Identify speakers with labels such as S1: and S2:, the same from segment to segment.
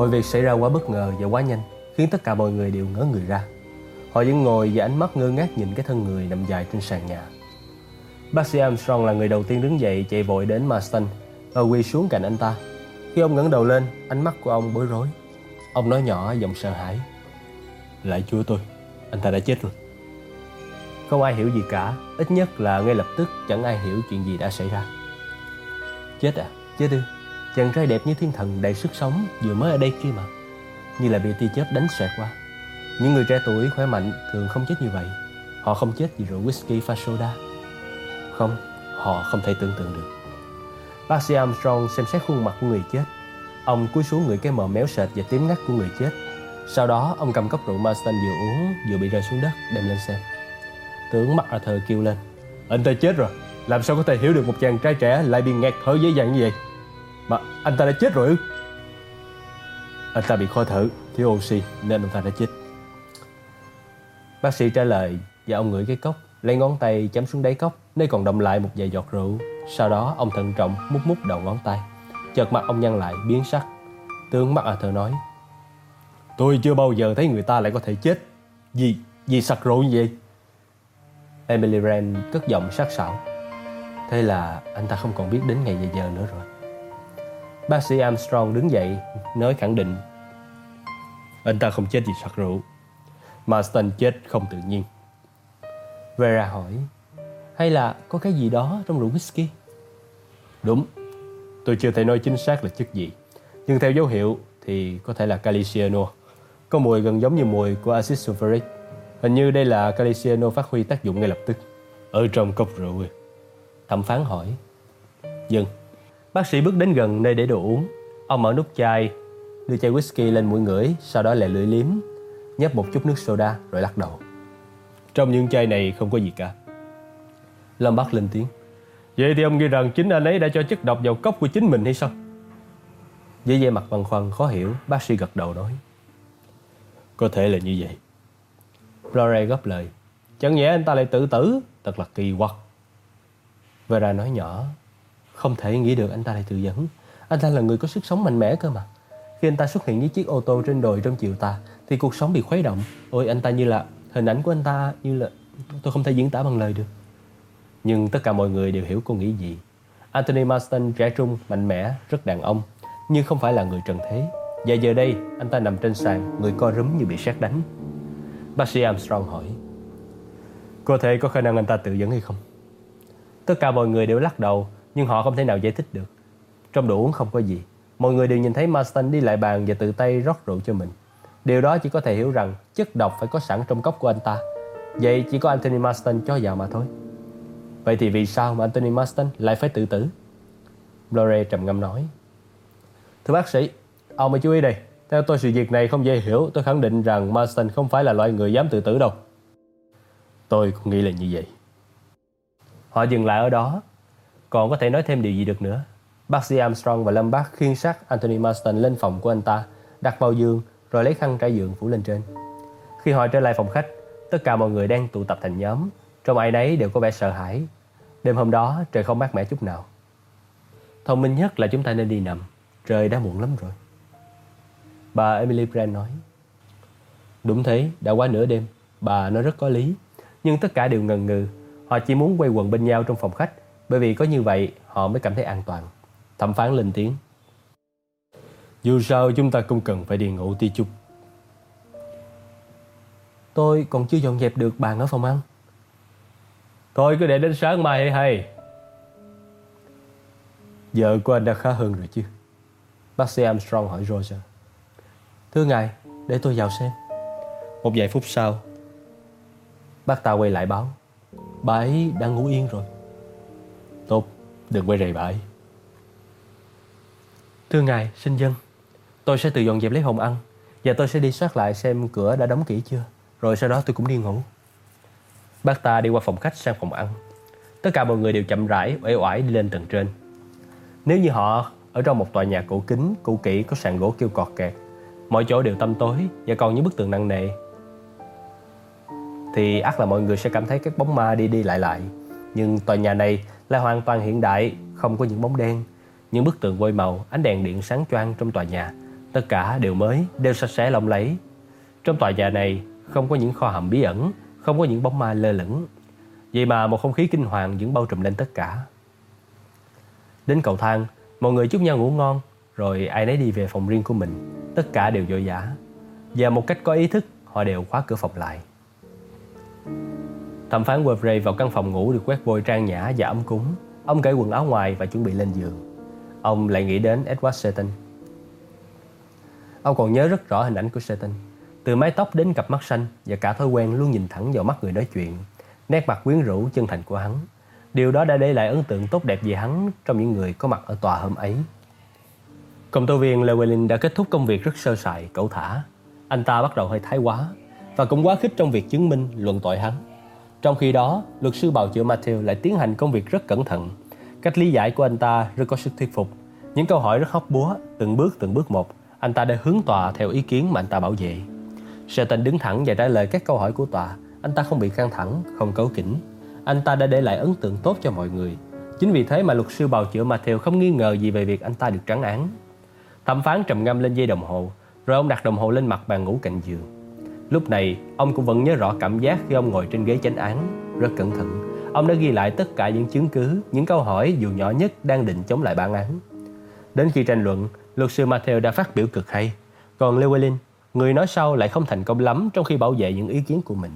S1: Mọi việc xảy ra quá bất ngờ và quá nhanh Khiến tất cả mọi người đều ngớ người ra Họ vẫn ngồi và ánh mắt ngơ ngác nhìn cái thân người nằm dài trên sàn nhà Bác sĩ Armstrong là người đầu tiên đứng dậy chạy vội đến Marston và quỳ xuống cạnh anh ta. Khi ông ngẩng đầu lên, ánh mắt của ông bối rối. Ông nói nhỏ giọng sợ hãi. Lại chúa tôi, anh ta đã chết rồi. Không ai hiểu gì cả, ít nhất là ngay lập tức chẳng ai hiểu chuyện gì đã xảy ra. Chết à, chết ư? Chàng trai đẹp như thiên thần đầy sức sống vừa mới ở đây kia mà. Như là bị tia chớp đánh xoẹt qua. Những người trẻ tuổi khỏe mạnh thường không chết như vậy. Họ không chết vì rượu whisky pha soda. Không, họ không thể tưởng tượng được. Bác sĩ Armstrong xem xét khuôn mặt của người chết. Ông cúi xuống người cái mờ méo sệt và tím ngắt của người chết. Sau đó, ông cầm cốc rượu Marston vừa uống vừa bị rơi xuống đất đem lên xem. Tướng mặt Arthur kêu lên. Anh ta chết rồi. Làm sao có thể hiểu được một chàng trai trẻ lại bị ngạt thở dễ dàng như vậy? Mà anh ta đã chết rồi ư? Anh ta bị khó thở, thiếu oxy nên anh ta đã chết. Bác sĩ trả lời và ông ngửi cái cốc, lấy ngón tay chấm xuống đáy cốc nơi còn đọng lại một vài giọt rượu. Sau đó ông thận trọng mút mút đầu ngón tay. Chợt mặt ông nhăn lại biến sắc. Tướng mắt Arthur nói Tôi chưa bao giờ thấy người ta lại có thể chết Vì, vì sặc rượu như vậy Emily Rand cất giọng sắc sảo Thế là anh ta không còn biết đến ngày và giờ nữa rồi Bác sĩ Armstrong đứng dậy Nói khẳng định. Anh ta không chết vì sặc rượu. Marston chết không tự nhiên. Vera hỏi Hay là có cái gì đó trong rượu whisky? Đúng. Tôi chưa thể nói chính xác là chất gì. Nhưng theo dấu hiệu thì có thể là caliciano. Có mùi gần giống như mùi của axit sulfuric. Hình như đây là caliciano phát huy tác dụng ngay lập tức. Ở trong cốc rượu. Thẩm phán hỏi Dừng Bác sĩ bước đến gần nơi để đồ uống Ông mở nút chai Đưa chai whisky lên mũi ngửi Sau đó lại lưỡi liếm Nhấp một chút nước soda rồi lắc đầu Trong những chai này không có gì cả Lâm Bắc lên tiếng Vậy thì ông nghĩ rằng chính anh ấy đã cho chất độc vào cốc của chính mình hay sao? Với vẻ mặt băn khoăn khó hiểu, bác sĩ gật đầu nói. Có thể là như vậy. Flore góp lời. Chẳng nhẽ anh ta lại tự tử, thật là kỳ quặc. Vera nói nhỏ. Không thể nghĩ được anh ta lại tự dẫn. Anh ta là người có sức sống mạnh mẽ cơ mà. Khi anh ta xuất hiện với chiếc ô tô trên đồi trong chiều tà, thì cuộc sống bị khuấy động. Ôi anh ta như là, hình ảnh của anh ta như là, tôi không thể diễn tả bằng lời được. Nhưng tất cả mọi người đều hiểu cô nghĩ gì. Anthony Marston trẻ trung, mạnh mẽ, rất đàn ông, nhưng không phải là người trần thế. Và giờ đây, anh ta nằm trên sàn, người co rúm như bị sét đánh. Bác sĩ Armstrong hỏi, có thể có khả năng anh ta tự dẫn hay không? Tất cả mọi người đều lắc đầu, nhưng họ không thể nào giải thích được. Trong đồ uống không có gì. Mọi người đều nhìn thấy Marston đi lại bàn và tự tay rót rượu cho mình. Điều đó chỉ có thể hiểu rằng chất độc phải có sẵn trong cốc của anh ta. Vậy chỉ có Anthony Marston cho vào mà thôi. Vậy thì vì sao mà Anthony Marston lại phải tự tử? Blore trầm ngâm nói. Thưa bác sĩ, ông hãy chú ý đây. Theo tôi sự việc này không dễ hiểu, tôi khẳng định rằng Marston không phải là loại người dám tự tử đâu. Tôi cũng nghĩ là như vậy. Họ dừng lại ở đó. Còn có thể nói thêm điều gì được nữa. Bác sĩ Armstrong và Lâm Bác khiêng xác Anthony Marston lên phòng của anh ta, đặt vào giường rồi lấy khăn trải giường phủ lên trên. Khi họ trở lại phòng khách, tất cả mọi người đang tụ tập thành nhóm trong ai nấy đều có vẻ sợ hãi. Đêm hôm đó trời không mát mẻ chút nào. Thông minh nhất là chúng ta nên đi nằm. Trời đã muộn lắm rồi. Bà Emily Brand nói. Đúng thế, đã quá nửa đêm. Bà nói rất có lý. Nhưng tất cả đều ngần ngừ. Họ chỉ muốn quay quần bên nhau trong phòng khách. Bởi vì có như vậy họ mới cảm thấy an toàn. Thẩm phán lên tiếng. Dù sao chúng ta cũng cần phải đi ngủ tí chút. Tôi còn chưa dọn dẹp được bàn ở phòng ăn. Thôi cứ để đến sáng mai hay hay Vợ của anh đã khá hơn rồi chứ Bác sĩ Armstrong hỏi Roger Thưa ngài Để tôi vào xem Một vài phút sau Bác ta quay lại báo Bà ấy đang ngủ yên rồi Tốt Đừng quay rầy bãi Thưa ngài sinh dân Tôi sẽ tự dọn dẹp lấy phòng ăn Và tôi sẽ đi soát lại xem cửa đã đóng kỹ chưa Rồi sau đó tôi cũng đi ngủ Bác ta đi qua phòng khách sang phòng ăn. Tất cả mọi người đều chậm rãi, uể oải đi lên tầng trên. Nếu như họ ở trong một tòa nhà cổ kính, cũ kỹ có sàn gỗ kêu cọt kẹt, mọi chỗ đều tăm tối và còn những bức tường nặng nề, thì ắt là mọi người sẽ cảm thấy các bóng ma đi đi lại lại. Nhưng tòa nhà này là hoàn toàn hiện đại, không có những bóng đen. Những bức tường vôi màu, ánh đèn điện sáng choang trong tòa nhà Tất cả đều mới, đều sạch sẽ lộng lẫy. Trong tòa nhà này không có những kho hầm bí ẩn, không có những bóng ma lơ lửng. Vậy mà một không khí kinh hoàng vẫn bao trùm lên tất cả. Đến cầu thang, mọi người chúc nhau ngủ ngon, rồi ai nấy đi về phòng riêng của mình. Tất cả đều vội vã. Và một cách có ý thức, họ đều khóa cửa phòng lại. Thẩm phán Weasley vào căn phòng ngủ được quét vôi trang nhã và ấm cúng. Ông cởi quần áo ngoài và chuẩn bị lên giường. Ông lại nghĩ đến Edward Seton. Ông còn nhớ rất rõ hình ảnh của Seton. Từ mái tóc đến cặp mắt xanh và cả thói quen luôn nhìn thẳng vào mắt người nói chuyện. Nét mặt quyến rũ chân thành của hắn. Điều đó đã để lại ấn tượng tốt đẹp về hắn trong những người có mặt ở tòa hôm ấy. Công tố viên Llewellyn đã kết thúc công việc rất sơ sài, cẩu thả. Anh ta bắt đầu hơi thái quá và cũng quá khích trong việc chứng minh luận tội hắn. Trong khi đó, luật sư bào chữa Matthew lại tiến hành công việc rất cẩn thận. Cách lý giải của anh ta rất có sức thuyết phục. Những câu hỏi rất hóc búa, từng bước từng bước một, anh ta đã hướng tòa theo ý kiến mà anh ta bảo vệ. Satan đứng thẳng và trả lời các câu hỏi của tòa. Anh ta không bị căng thẳng, không cấu kỉnh. Anh ta đã để lại ấn tượng tốt cho mọi người. Chính vì thế mà luật sư bào chữa Matthew không nghi ngờ gì về việc anh ta được trắng án. Thẩm phán trầm ngâm lên dây đồng hồ, rồi ông đặt đồng hồ lên mặt bàn ngủ cạnh giường. Lúc này, ông cũng vẫn nhớ rõ cảm giác khi ông ngồi trên ghế chánh án, rất cẩn thận. Ông đã ghi lại tất cả những chứng cứ, những câu hỏi dù nhỏ nhất đang định chống lại bản án. Đến khi tranh luận, luật sư Matthew đã phát biểu cực hay. Còn Llewellyn, người nói sau lại không thành công lắm trong khi bảo vệ những ý kiến của mình.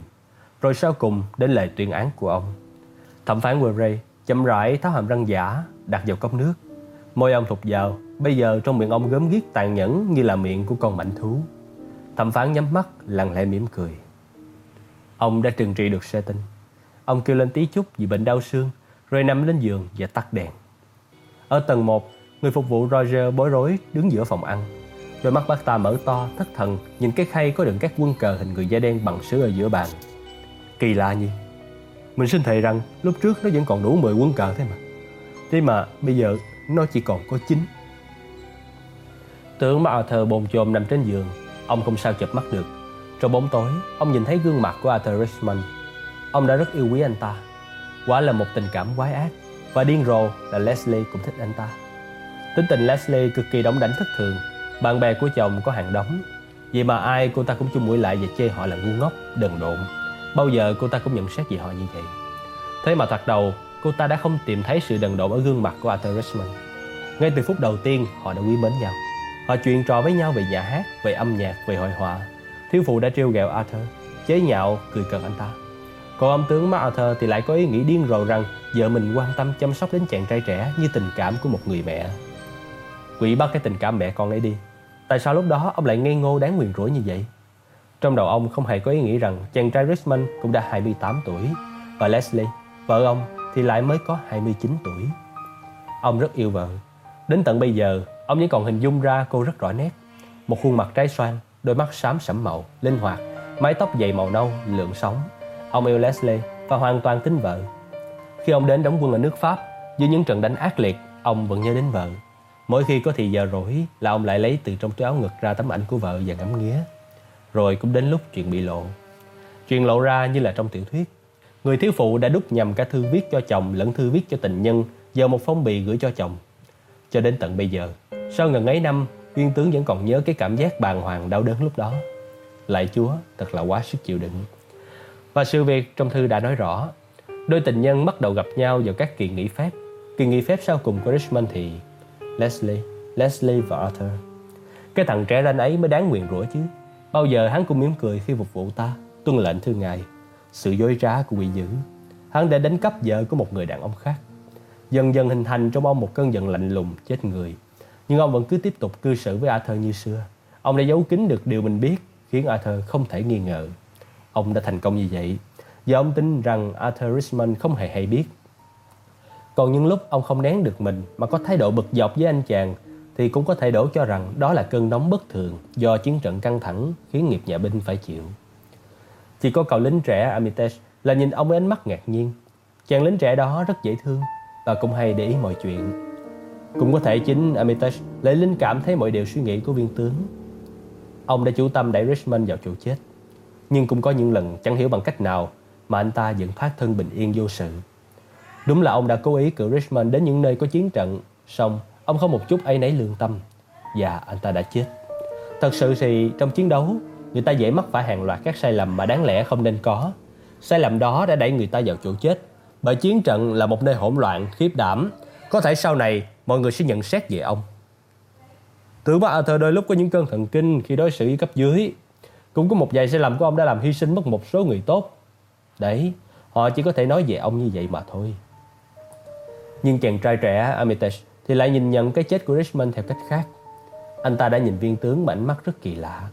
S1: Rồi sau cùng đến lời tuyên án của ông. Thẩm phán Weasley chậm rãi tháo hàm răng giả, đặt vào cốc nước. Môi ông thụt vào, bây giờ trong miệng ông gớm ghiếc tàn nhẫn như là miệng của con mảnh thú. Thẩm phán nhắm mắt, lặng lẽ mỉm cười. Ông đã trừng trị được Satan. Ông kêu lên tí chút vì bệnh đau xương, rồi nằm lên giường và tắt đèn. Ở tầng 1, người phục vụ Roger bối rối đứng giữa phòng ăn. Đôi mắt bác ta mở to, thất thần, nhìn cái khay có đựng các quân cờ hình người da đen bằng sứ ở giữa bàn. Kỳ lạ nhỉ? Mình xin thề rằng lúc trước nó vẫn còn đủ 10 quân cờ thế mà. Thế mà bây giờ nó chỉ còn có 9. Tưởng mà Arthur bồn chồn nằm trên giường, Ông không sao chập mắt được. Trong bóng tối Ông nhìn thấy gương mặt của Arthur Richmond. Ông đã rất yêu quý anh ta. Quả là một tình cảm quái ác. Và điên rồ là Leslie cũng thích anh ta. Tính tình Leslie cực kỳ đóng đánh thất thường. Bạn bè của chồng có hàng đóng. Vậy mà ai cô ta cũng chung mũi lại và chê họ là ngu ngốc, đần độn. Bao giờ cô ta cũng nhận xét về họ như vậy. Thế mà thoạt đầu cô ta đã không tìm thấy sự đần độn ở gương mặt của Arthur Richmond. Ngay từ phút đầu tiên họ đã quý mến nhau. Họ chuyện trò với nhau về nhà hát, về âm nhạc, về hội họa. Thiếu phụ đã trêu ghẹo Arthur, chế nhạo, cười cợt anh ta. Còn ông tướng Arthur thì lại có ý nghĩ điên rồ rằng vợ mình quan tâm chăm sóc đến chàng trai trẻ như tình cảm của một người mẹ. Quỷ bắt cái tình cảm mẹ con ấy đi. Tại sao lúc đó ông lại ngây ngô đáng nguyền rủa như vậy? Trong đầu ông không hề có ý nghĩ rằng chàng trai Richmond cũng đã 28 tuổi và Leslie, vợ ông thì lại mới có 29 tuổi. Ông rất yêu vợ. Đến tận bây giờ, Ông vẫn còn hình dung ra cô rất rõ nét. Một khuôn mặt trái xoan, đôi mắt xám sẫm màu, linh hoạt Mái tóc dày màu nâu, lượng sóng. Ông yêu Leslie và hoàn toàn tính vợ. Khi ông đến đóng quân ở nước Pháp Dưới những trận đánh ác liệt Ông vẫn nhớ đến vợ. Mỗi khi có thì giờ rỗi là ông lại lấy từ trong túi áo ngực ra tấm ảnh của vợ và ngắm nghía. Rồi cũng đến lúc chuyện bị lộ. Chuyện lộ ra như là trong tiểu thuyết. Người thiếu phụ đã đúc nhầm cả thư viết cho chồng lẫn thư viết cho tình nhân vào một phong bì gửi cho chồng. Cho đến tận bây giờ, sau ngần ấy năm, Uyên tướng vẫn còn nhớ cái cảm giác bàng hoàng đau đớn lúc đó. Lại Chúa, thật là quá sức chịu đựng. Và sự việc trong thư đã nói rõ, đôi tình nhân bắt đầu gặp nhau vào các kỳ nghỉ phép. Kỳ nghỉ phép sau cùng của Richmond thì Leslie, Leslie và Arthur. Cái thằng trẻ ranh ấy mới đáng nguyền rủa chứ. Bao giờ hắn cũng mỉm cười khi phục vụ ta, tuân lệnh thưa ngài. Sự dối trá của quỷ dữ. Hắn đã đánh cắp vợ của một người đàn ông khác. Dần dần hình thành trong ông một cơn giận lạnh lùng, chết người nhưng ông vẫn cứ tiếp tục cư xử với Arthur như xưa. Ông đã giấu kín được điều mình biết, khiến Arthur không thể nghi ngờ. Ông đã thành công như vậy, và ông tin rằng Arthur Richmond không hề hay biết. Còn những lúc ông không nén được mình mà có thái độ bực dọc với anh chàng, thì cũng có thể đổ cho rằng đó là cơn nóng bất thường do chiến trận căng thẳng khiến nghiệp nhà binh phải chịu. Chỉ có cậu lính trẻ Armitage là nhìn ông với ánh mắt ngạc nhiên. Chàng lính trẻ đó rất dễ thương và cũng hay để ý mọi chuyện. Cũng có thể chính Armitage lấy linh cảm thấy mọi điều suy nghĩ của viên tướng. Ông đã chủ tâm đẩy Richmond vào chỗ chết. Nhưng cũng có những lần chẳng hiểu bằng cách nào mà anh ta vẫn thoát thân bình yên vô sự. Đúng là ông đã cố ý cử Richmond đến những nơi có chiến trận, song ông không một chút ấy nấy lương tâm và anh ta đã chết. Thật sự thì trong chiến đấu, người ta dễ mắc phải hàng loạt các sai lầm mà đáng lẽ không nên có. Sai lầm đó đã đẩy người ta vào chỗ chết. Bởi chiến trận là một nơi hỗn loạn, khiếp đảm. Có thể sau này mọi người sẽ nhận xét về ông. Tưởng mà Arthur đôi lúc có những cơn thần kinh khi đối xử với cấp dưới. Cũng có một vài sai lầm của ông đã làm hy sinh mất một số người tốt. Đấy, họ chỉ có thể nói về ông như vậy mà thôi. Nhưng chàng trai trẻ Armitage thì lại nhìn nhận cái chết của Richmond theo cách khác. Anh ta đã nhìn viên tướng mà ánh mắt rất kỳ lạ.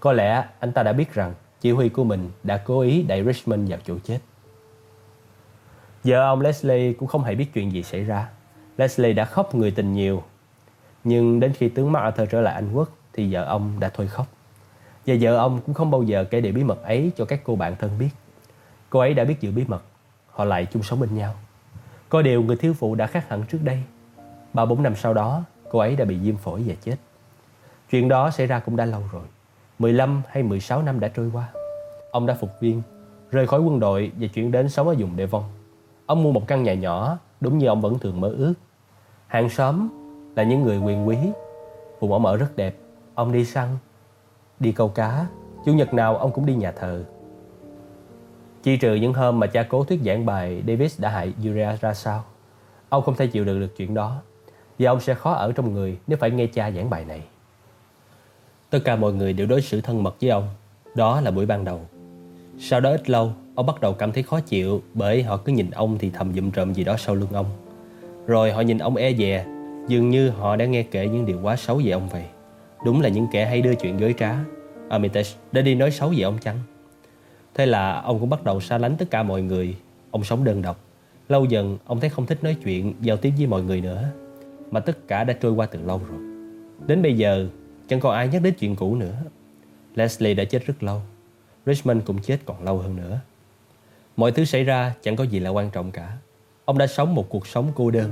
S1: Có lẽ anh ta đã biết rằng chỉ huy của mình đã cố ý đẩy Richmond vào chỗ chết. Giờ ông Leslie cũng không hề biết chuyện gì xảy ra. Leslie đã khóc người tình nhiều. Nhưng đến khi tướng MacArthur trở lại Anh Quốc thì vợ ông đã thôi khóc. Và vợ ông cũng không bao giờ kể điều bí mật ấy cho các cô bạn thân biết. Cô ấy đã biết giữ bí mật. Họ lại chung sống bên nhau. Có điều người thiếu phụ đã khác hẳn trước đây. Ba bốn năm sau đó, cô ấy đã bị viêm phổi và chết. Chuyện đó xảy ra cũng đã lâu rồi. 15 hay 16 năm đã trôi qua. Ông đã phục viên, rời khỏi quân đội và chuyển đến sống ở vùng Devon. Ông mua một căn nhà nhỏ, đúng như ông vẫn thường mơ ước. Hàng xóm là những người quyền quý. Vùng ông ở rất đẹp. Ông đi săn, đi câu cá. Chủ nhật nào ông cũng đi nhà thờ. Chi trừ những hôm mà cha cố thuyết giảng bài Davis đã hại Uriah ra sao. Ông không thể chịu được được chuyện đó. Và ông sẽ khó ở trong người nếu phải nghe cha giảng bài này. Tất cả mọi người đều đối xử thân mật với ông. Đó là buổi ban đầu. Sau đó ít lâu, ông bắt đầu cảm thấy khó chịu bởi họ cứ nhìn ông thì thầm dụm trộm gì đó sau lưng ông. Rồi họ nhìn ông e dè, dường như họ đã nghe kể những điều quá xấu về ông vậy. Đúng là những kẻ hay đưa chuyện gới trá. Armitage đã đi nói xấu về ông chăng? Thế là ông cũng bắt đầu xa lánh tất cả mọi người. Ông sống đơn độc. Lâu dần, ông thấy không thích nói chuyện, giao tiếp với mọi người nữa. Mà tất cả đã trôi qua từ lâu rồi. Đến bây giờ, Chẳng còn ai nhắc đến chuyện cũ nữa Leslie đã chết rất lâu Richmond cũng chết còn lâu hơn nữa Mọi thứ xảy ra chẳng có gì là quan trọng cả Ông đã sống một cuộc sống cô đơn.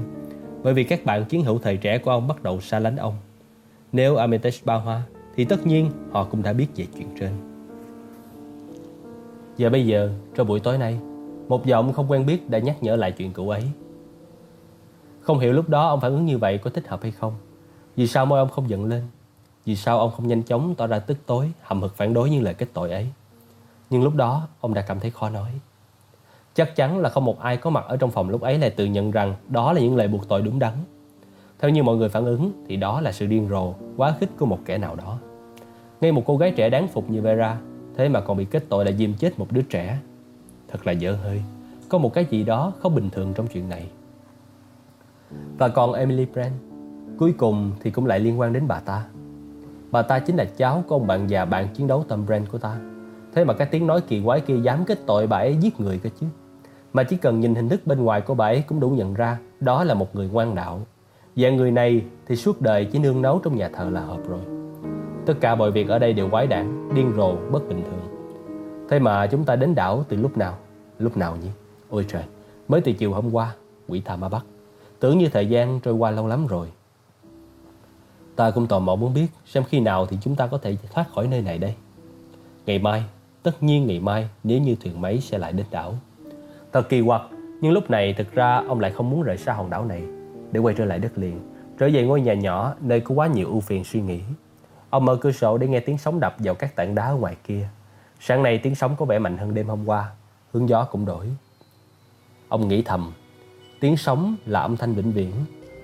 S1: Bởi vì các bạn chiến hữu thời trẻ của ông bắt đầu xa lánh ông. Nếu Armitage ba hoa Thì tất nhiên họ cũng đã biết về chuyện trên. Và bây giờ, trong buổi tối nay Một giọng không quen biết đã nhắc nhở lại chuyện cũ ấy. Không hiểu lúc đó ông phản ứng như vậy có thích hợp hay không. Vì sao môi ông không giận lên? Vì sao ông không nhanh chóng tỏ ra tức tối, hầm hực phản đối những lời kết tội ấy? Nhưng lúc đó, ông đã cảm thấy khó nói. Chắc chắn là không một ai có mặt ở trong phòng lúc ấy lại tự nhận rằng đó là những lời buộc tội đúng đắn. Theo như mọi người phản ứng thì đó là sự điên rồ, quá khích của một kẻ nào đó. Ngay một cô gái trẻ đáng phục như Vera, thế mà còn bị kết tội là diêm chết một đứa trẻ. Thật là dở hơi, có một cái gì đó không bình thường trong chuyện này. Và còn Emily Brand, cuối cùng thì cũng lại liên quan đến bà ta. Bà ta chính là cháu của ông bạn già bạn chiến đấu tâm Brand của ta Thế mà cái tiếng nói kỳ quái kia dám kết tội bà ấy giết người cơ chứ mà chỉ cần nhìn hình thức bên ngoài của bà ấy cũng đủ nhận ra Đó là một người ngoan đạo Và người này thì suốt đời chỉ nương nấu trong nhà thờ là hợp rồi Tất cả mọi việc ở đây đều quái đản, điên rồ, bất bình thường Thế mà chúng ta đến đảo từ lúc nào? Lúc nào nhỉ? Ôi trời, mới từ chiều hôm qua, quỷ tha ma bắt Tưởng như thời gian trôi qua lâu lắm rồi Ta cũng tò mò muốn biết xem khi nào thì chúng ta có thể thoát khỏi nơi này đây. Ngày mai, tất nhiên ngày mai nếu như thuyền máy sẽ lại đến đảo. Thật kỳ quặc, nhưng lúc này thực ra ông lại không muốn rời xa hòn đảo này để quay trở lại đất liền, trở về ngôi nhà nhỏ nơi có quá nhiều ưu phiền suy nghĩ. Ông mở cửa sổ để nghe tiếng sóng đập vào các tảng đá ở ngoài kia. Sáng nay tiếng sóng có vẻ mạnh hơn đêm hôm qua, hướng gió cũng đổi. Ông nghĩ thầm, tiếng sóng là âm thanh vĩnh viễn,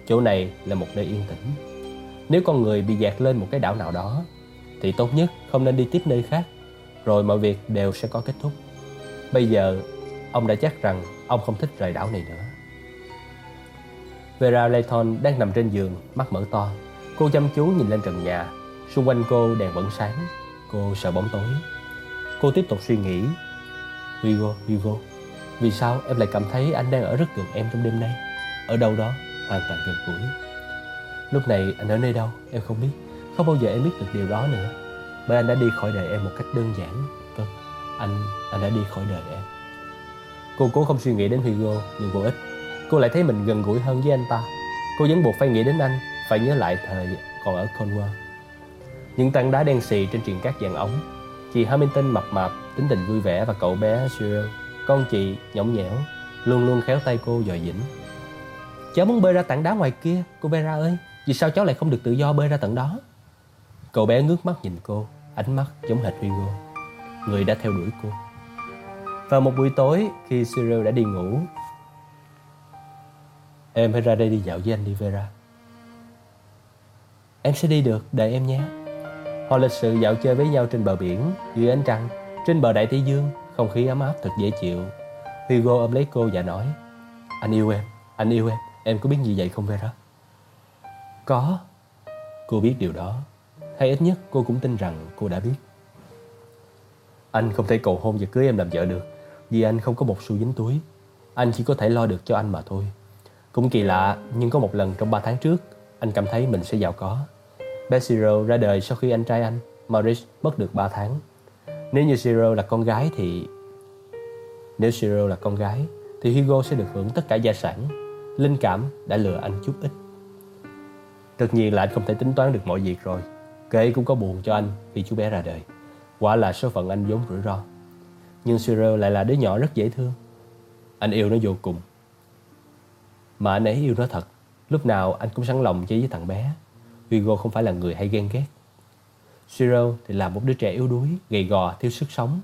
S1: chỗ này là một nơi yên tĩnh. Nếu con người bị dạt lên một cái đảo nào đó Thì tốt nhất không nên đi tiếp nơi khác Rồi mọi việc đều sẽ có kết thúc Bây giờ ông đã chắc rằng ông không thích rời đảo này nữa. Vera Layton đang nằm trên giường, mắt mở to. Cô chăm chú nhìn lên trần nhà. Xung quanh cô đèn vẫn sáng. Cô sợ bóng tối. Cô tiếp tục suy nghĩ. Hugo, Hugo Vì sao em lại cảm thấy anh đang ở rất gần em trong đêm nay? Ở đâu đó hoàn toàn gần gũi. Lúc này anh ở nơi đâu em không biết. Không bao giờ em biết được điều đó nữa. Bởi anh đã đi khỏi đời em một cách đơn giản. Vâng, anh, anh đã đi khỏi đời em. Cô cố không suy nghĩ đến Hugo, Nhưng vô ích. Cô lại thấy mình gần gũi hơn với anh ta. Cô vẫn buộc phải nghĩ đến anh, Phải nhớ lại thời còn ở Conwell Những tảng đá đen xì trên triền cát vàng ống. Chị Hamilton mập mạp, Tính tình vui vẻ và cậu bé Cyril Con chị nhõng nhẽo, Luôn luôn khéo tay cô dòi dĩnh Cháu muốn bơi ra tảng đá ngoài kia, Cô Vera ơi. Vì sao cháu lại không được tự do bơi ra tận đó? Cậu bé ngước mắt nhìn cô, Ánh mắt giống hệt Hugo. Người đã theo đuổi cô. Vào một buổi tối khi Cyril đã đi ngủ Em hãy ra đây đi dạo với anh đi Vera. Em sẽ đi được, đợi em nhé. Họ lịch sự dạo chơi với nhau trên bờ biển Dưới ánh trăng Trên bờ đại Tây Dương. Không khí ấm áp thật dễ chịu. Hugo ôm lấy cô và nói Anh yêu em, anh yêu em. Em có biết gì vậy không Vera? Có. Cô biết điều đó. Hay ít nhất cô cũng tin rằng cô đã biết. Anh không thể cầu hôn và cưới em làm vợ được. Vì anh không có một xu dính túi. Anh chỉ có thể lo được cho anh mà thôi. Cũng kỳ lạ, Nhưng có một lần trong 3 tháng trước, Anh cảm thấy mình sẽ giàu có. Bé ra đời sau khi anh trai anh, Maurice, mất được 3 tháng. Nếu như Zero là con gái thì Nếu Zero là con gái, Thì Hugo sẽ được hưởng tất cả gia sản. Linh cảm đã lừa anh chút ít. Tất nhiên là anh không thể tính toán được mọi việc rồi. Kệ cũng có buồn cho anh khi chú bé ra đời. Quả là số phận anh vốn rủi ro. Nhưng Cyril lại là đứa nhỏ rất dễ thương. Anh yêu nó vô cùng. Mà anh ấy yêu nó thật. Lúc nào anh cũng sẵn lòng chơi với thằng bé. Hugo không phải là người hay ghen ghét. Cyril thì là một đứa trẻ yếu đuối Gầy gò, thiếu sức sống.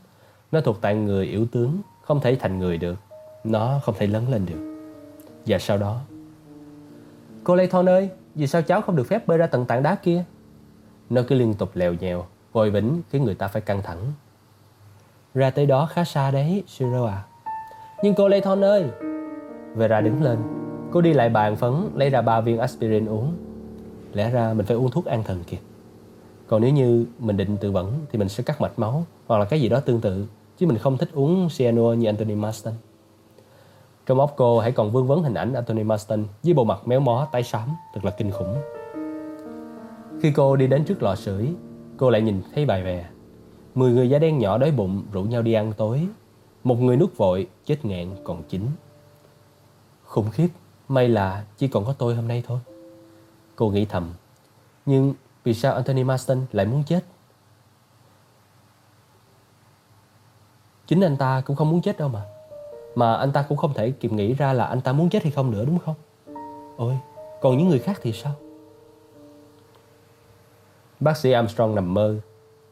S1: Nó thuộc tại người yếu tướng Không thể thành người được. Nó không thể lớn lên được. Và sau đó Cô Layton ơi vì sao cháu không được phép bơi ra tận tảng đá kia? Nó cứ liên tục lèo nhèo, vội vĩnh khiến người ta phải căng thẳng. Ra tới đó khá xa đấy, Siro à. Nhưng cô Layton ơi! Vera đứng lên. Cô đi lại bàn phấn, lấy ra ba viên aspirin uống. Lẽ ra mình phải uống thuốc an thần kìa. Còn nếu như mình định tự vẫn thì mình sẽ cắt mạch máu hoặc là cái gì đó tương tự. Chứ mình không thích uống cyanua như Anthony Marston. Trong óc cô hãy còn vương vấn hình ảnh Anthony Marston với bộ mặt méo mó tái xám, thật là kinh khủng. Khi cô đi đến trước lò sưởi, cô lại nhìn thấy bài vè. Mười người da đen nhỏ đói bụng rủ nhau đi ăn tối. Một người nuốt vội, chết ngạn còn chín. Khủng khiếp, may là chỉ còn có tôi hôm nay thôi. Cô nghĩ thầm. Nhưng vì sao Anthony Marston lại muốn chết? Chính anh ta cũng không muốn chết đâu mà. Mà anh ta cũng không thể kịp nghĩ ra là anh ta muốn chết hay không nữa đúng không? Ôi, còn những người khác thì sao? Bác sĩ Armstrong nằm mơ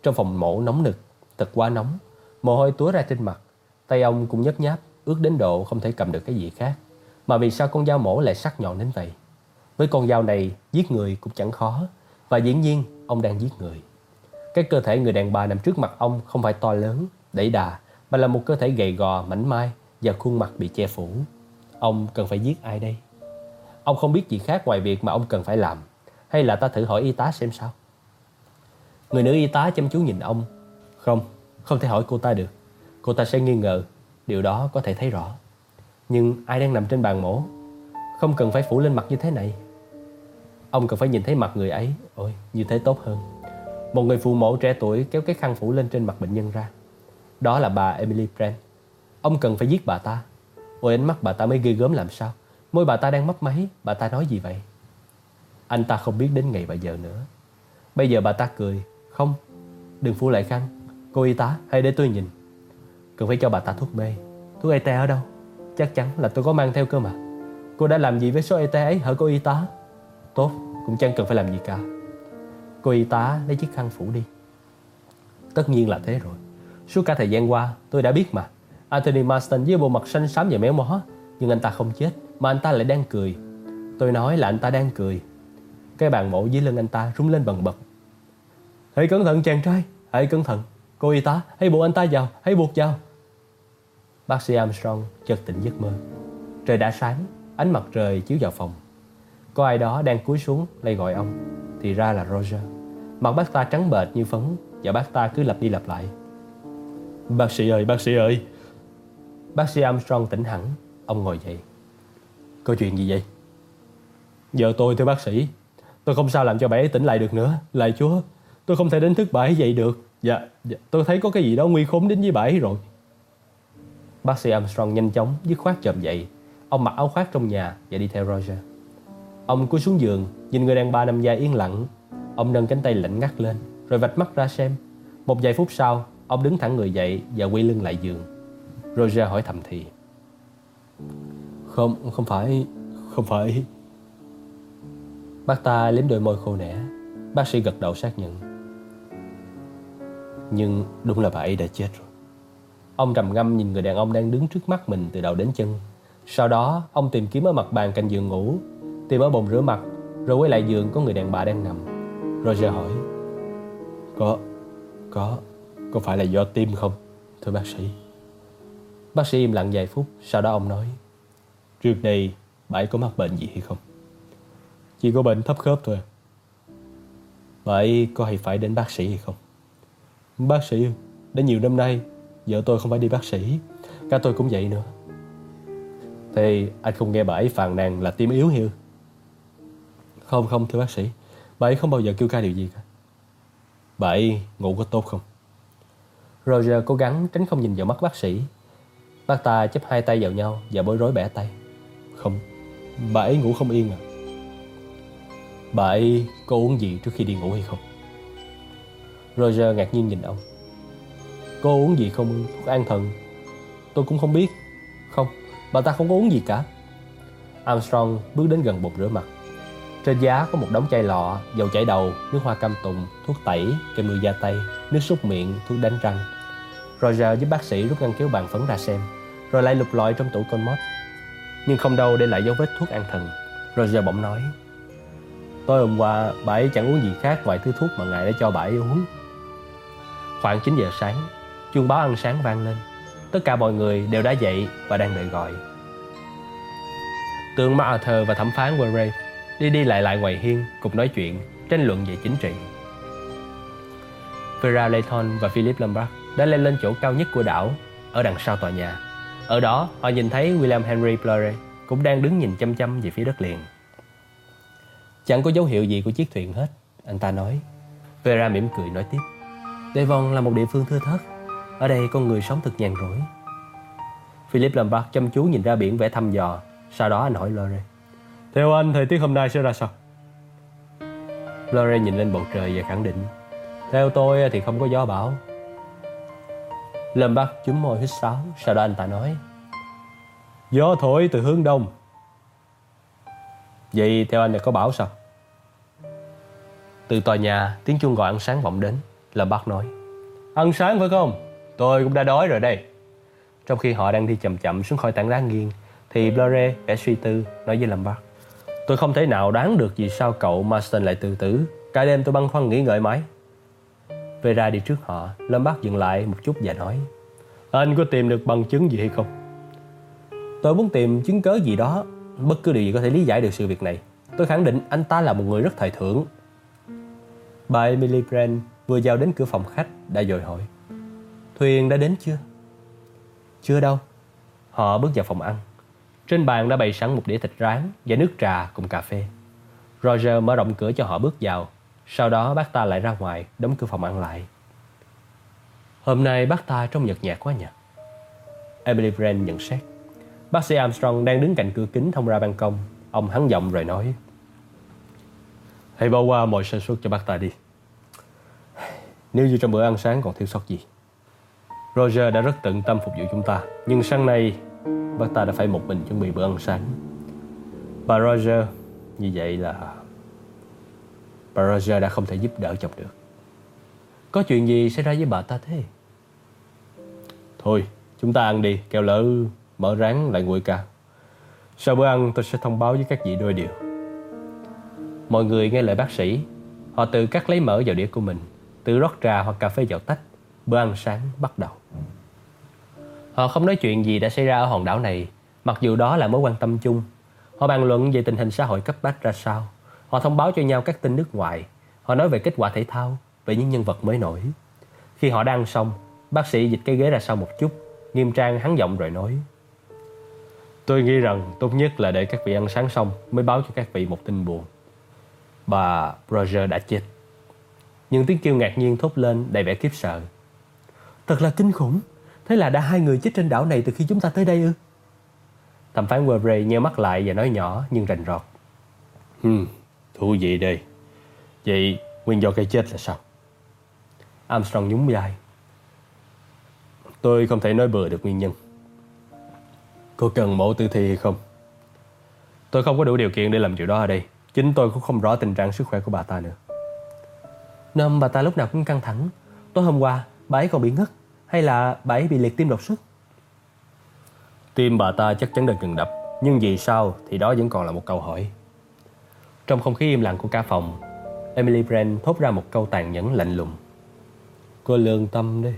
S1: trong phòng mổ nóng nực, thật quá nóng. Mồ hôi túa ra trên mặt, tay ông cũng nhấp nháp, ướt đến độ không thể cầm được cái gì khác. Mà vì sao con dao mổ lại sắc nhọn đến vậy? Với con dao này, giết người cũng chẳng khó. Và dĩ nhiên, ông đang giết người. Cái cơ thể người đàn bà nằm trước mặt ông không phải to lớn, đẩy đà, mà là một cơ thể gầy gò, mảnh mai, và khuôn mặt bị che phủ. Ông cần phải giết ai đây? Ông không biết gì khác ngoài việc mà ông cần phải làm. Hay là ta thử hỏi y tá xem sao? Người nữ y tá chăm chú nhìn ông. Không, không thể hỏi cô ta được. Cô ta sẽ nghi ngờ. Điều đó có thể thấy rõ. Nhưng ai đang nằm trên bàn mổ? Không cần phải phủ lên mặt như thế này. Ông cần phải nhìn thấy mặt người ấy. Ôi, như thế tốt hơn. Một người phụ mẫu trẻ tuổi kéo cái khăn phủ lên trên mặt bệnh nhân ra. Đó là bà Emily Brent. Ông cần phải giết bà ta Ôi ánh mắt bà ta mới ghê gớm làm sao Môi bà ta đang mấp máy Bà ta nói gì vậy Anh ta không biết đến ngày và giờ nữa Bây giờ bà ta cười không, Đừng phủ lại khăn. Cô y tá, hãy để tôi nhìn. Cần phải cho bà ta thuốc mê Thuốc ET ở đâu? Chắc chắn là tôi có mang theo cơ mà. Cô đã làm gì với số ET ấy hả cô y tá? Tốt, cũng chẳng cần phải làm gì cả. Cô y tá lấy chiếc khăn phủ đi. Tất nhiên là thế rồi. Suốt cả thời gian qua, tôi đã biết mà. Anthony Marston với bộ mặt xanh xám và méo mó, Nhưng anh ta không chết, Mà anh ta lại đang cười. Tôi nói là anh ta đang cười. Cái bàn mổ dưới lưng anh ta rung lên bần bật. Hãy cẩn thận chàng trai. Hãy cẩn thận. Cô y tá Hãy buộc anh ta vào. Hãy buộc vào. Bác sĩ Armstrong chợt tỉnh giấc mơ. Trời đã sáng Ánh mặt trời chiếu vào phòng. Có ai đó đang cúi xuống lay gọi ông. Thì ra là Roger. Mặt bác ta trắng bệch như phấn Và bác ta cứ lặp đi lặp lại. Bác sĩ ơi, bác sĩ ơi. Bác sĩ Armstrong tỉnh hẳn. Ông ngồi dậy. Có chuyện gì vậy? Giờ tôi thưa bác sĩ. Tôi không sao làm cho bà ấy tỉnh lại được nữa. Lạy chúa. Tôi không thể đánh thức bà ấy dậy được. Dạ, dạ. Tôi thấy có cái gì đó nguy khốn đến với bà ấy rồi. Bác sĩ Armstrong nhanh chóng dứt khoát chồm dậy. Ông mặc áo khoác trong nhà và đi theo Roger. Ông cúi xuống giường Nhìn người đàn bà nằm dài yên lặng. Ông nâng cánh tay lạnh ngắt lên Rồi vạch mắt ra xem. Một vài phút sau Ông đứng thẳng người dậy và quay lưng lại giường. Roger hỏi thầm thì Không, không phải, không phải. Bác ta liếm đôi môi khô nẻ. Bác sĩ gật đầu xác nhận nhưng đúng là bà ấy đã chết rồi Ông trầm ngâm nhìn người đàn ông đang đứng trước mắt mình từ đầu đến chân Sau đó ông tìm kiếm ở mặt bàn cạnh giường ngủ Tìm ở bồn rửa mặt Rồi quay lại giường có người đàn bà đang nằm Roger hỏi Có, có, có phải là do tim không, thưa bác sĩ? Bác sĩ im lặng vài phút Sau đó ông nói Trước đây bà ấy có mắc bệnh gì hay không? Chỉ có bệnh thấp khớp thôi Bà ấy có hay phải đến bác sĩ hay không? Bác sĩ Đã nhiều năm nay Vợ tôi không phải đi bác sĩ. Cả tôi cũng vậy nữa. Thì anh không nghe bà ấy phàn nàn là tim yếu hiu Không không thưa bác sĩ. Bà ấy không bao giờ kêu ca điều gì cả. Bà ấy ngủ có tốt không? Roger cố gắng tránh không nhìn vào mắt bác sĩ. Bác ta chấp hai tay vào nhau Và bối rối bẻ tay. Không, bà ấy ngủ không yên à. Bà ấy có uống gì trước khi đi ngủ hay không? Roger ngạc nhiên nhìn ông. Cô uống gì không? Thuốc an thần. Tôi cũng không biết. Không, bà ta không có uống gì cả. Armstrong bước đến gần bồn rửa mặt. Trên giá có một đống chai lọ Dầu chảy đầu, nước hoa cam tùng Thuốc tẩy, kem nuôi da tay Nước súc miệng, thuốc đánh răng. Roger giúp bác sĩ rút ngăn kéo bàn phấn ra xem Rồi lại lục lọi trong tủ commode Nhưng không đâu để lại dấu vết thuốc an thần. Roger bỗng nói Tối hôm qua bà ấy chẳng uống gì khác ngoài thứ thuốc mà ngài đã cho bà ấy uống. Khoảng 9 giờ sáng Chuông báo ăn sáng vang lên Tất cả mọi người đều đã dậy và đang đợi gọi Tướng Arthur và thẩm phán Warray đi đi lại lại ngoài hiên cùng nói chuyện, tranh luận về chính trị. Vera Layton và Philip Lombard đã lên lên chỗ cao nhất của đảo, ở đằng sau tòa nhà. Ở đó, họ nhìn thấy William Henry Blurry cũng đang đứng nhìn chăm chăm về phía đất liền. Chẳng có dấu hiệu gì của chiếc thuyền hết, anh ta nói. Vera mỉm cười nói tiếp. Devon là một địa phương thưa thớt, ở đây con người sống thật nhàn rỗi. Philip Lombard chăm chú nhìn ra biển vẻ thăm dò, sau đó anh hỏi Lore. Theo anh, thời tiết hôm nay sẽ ra sao? Lore nhìn lên bầu trời và khẳng định. Theo tôi thì không có gió bão. Lombard chúm môi hít sáo, sau đó anh ta nói. Gió thổi từ hướng đông. Vậy theo anh là có bão sao? Từ tòa nhà, tiếng chuông gọi ăn sáng vọng đến. Lombard nói. Ăn sáng phải không? Tôi cũng đã đói rồi đây. Trong khi họ đang đi chậm chậm xuống khỏi tảng đá nghiêng, thì Blore vẻ suy tư nói với Lâm Bắc Tôi không thể nào đoán được vì sao cậu Marston lại tự tử. Cả đêm tôi băn khoăn nghĩ ngợi mãi. Vera đi trước họ, Lâm Bắc dừng lại một chút và nói. Anh có tìm được bằng chứng gì hay không? Tôi muốn tìm chứng cớ gì đó, bất cứ điều gì có thể lý giải được sự việc này. Tôi khẳng định anh ta là một người rất thời thượng. Bà Emily Brand vừa vào đến cửa phòng khách đã dội hỏi. Thuyền đã đến chưa? Chưa đâu. Họ bước vào phòng ăn. Trên bàn đã bày sẵn một đĩa thịt rán và nước trà cùng cà phê. Roger mở rộng cửa cho họ bước vào. Sau đó bác ta lại ra ngoài, đóng cửa phòng ăn lại. Hôm nay bác ta trông nhợt nhạt quá nhỉ? Emily Brand nhận xét. Bác sĩ Armstrong đang đứng cạnh cửa kính thông ra ban công. Ông hắn giọng rồi nói. Hãy bỏ qua mọi sơ suất cho bác ta đi. Nếu như trong bữa ăn sáng còn thiếu sót gì. Roger đã rất tận tâm phục vụ chúng ta. Nhưng sáng nay, bác ta đã phải một mình chuẩn bị bữa ăn sáng. Bà Roger, như vậy là... Bà Roger đã không thể giúp đỡ chồng được. Có chuyện gì xảy ra với bà ta thế? Thôi, chúng ta ăn đi, kêu lỡ mở ráng lại nguội cả. Sau bữa ăn tôi sẽ thông báo với các vị đôi điều. Mọi người nghe lời bác sĩ, họ tự cắt lấy mỡ vào đĩa của mình, tự rót trà hoặc cà phê vào tách. Bữa ăn sáng bắt đầu. Họ không nói chuyện gì đã xảy ra ở hòn đảo này, mặc dù đó là mối quan tâm chung. Họ bàn luận về tình hình xã hội cấp bách ra sao. Họ thông báo cho nhau các tin nước ngoài. Họ nói về kết quả thể thao, về những nhân vật mới nổi. Khi họ đang xong, bác sĩ dịch cái ghế ra sau một chút, nghiêm trang hắn giọng rồi nói. Tôi nghĩ rằng tốt nhất là để các vị ăn sáng xong mới báo cho các vị một tin buồn. Bà Roger đã chết. Nhưng tiếng kêu ngạc nhiên thốt lên đầy vẻ kiếp sợ. Thật là kinh khủng. Thế là đã hai người chết trên đảo này từ khi chúng ta tới đây ư? Thẩm phán Webre nheo mắt lại và nói nhỏ nhưng rành rọt. Hmm, thú vị đây. Vậy nguyên do cái chết là sao? Armstrong nhún vai. Tôi không thể nói bừa được nguyên nhân. Cô cần mẫu tử thi hay không? Tôi không có đủ điều kiện để làm điều đó ở đây. Chính tôi cũng không rõ tình trạng sức khỏe của bà ta nữa nên bà ta lúc nào cũng căng thẳng. Tối hôm qua, bà ấy còn bị ngất hay là bà ấy bị liệt tim đột xuất? Tim bà ta chắc chắn đã ngừng đập, nhưng vì sao thì đó vẫn còn là một câu hỏi. Trong không khí im lặng của cả phòng, Emily Brand thốt ra một câu tàn nhẫn lạnh lùng. Cô lương tâm đi.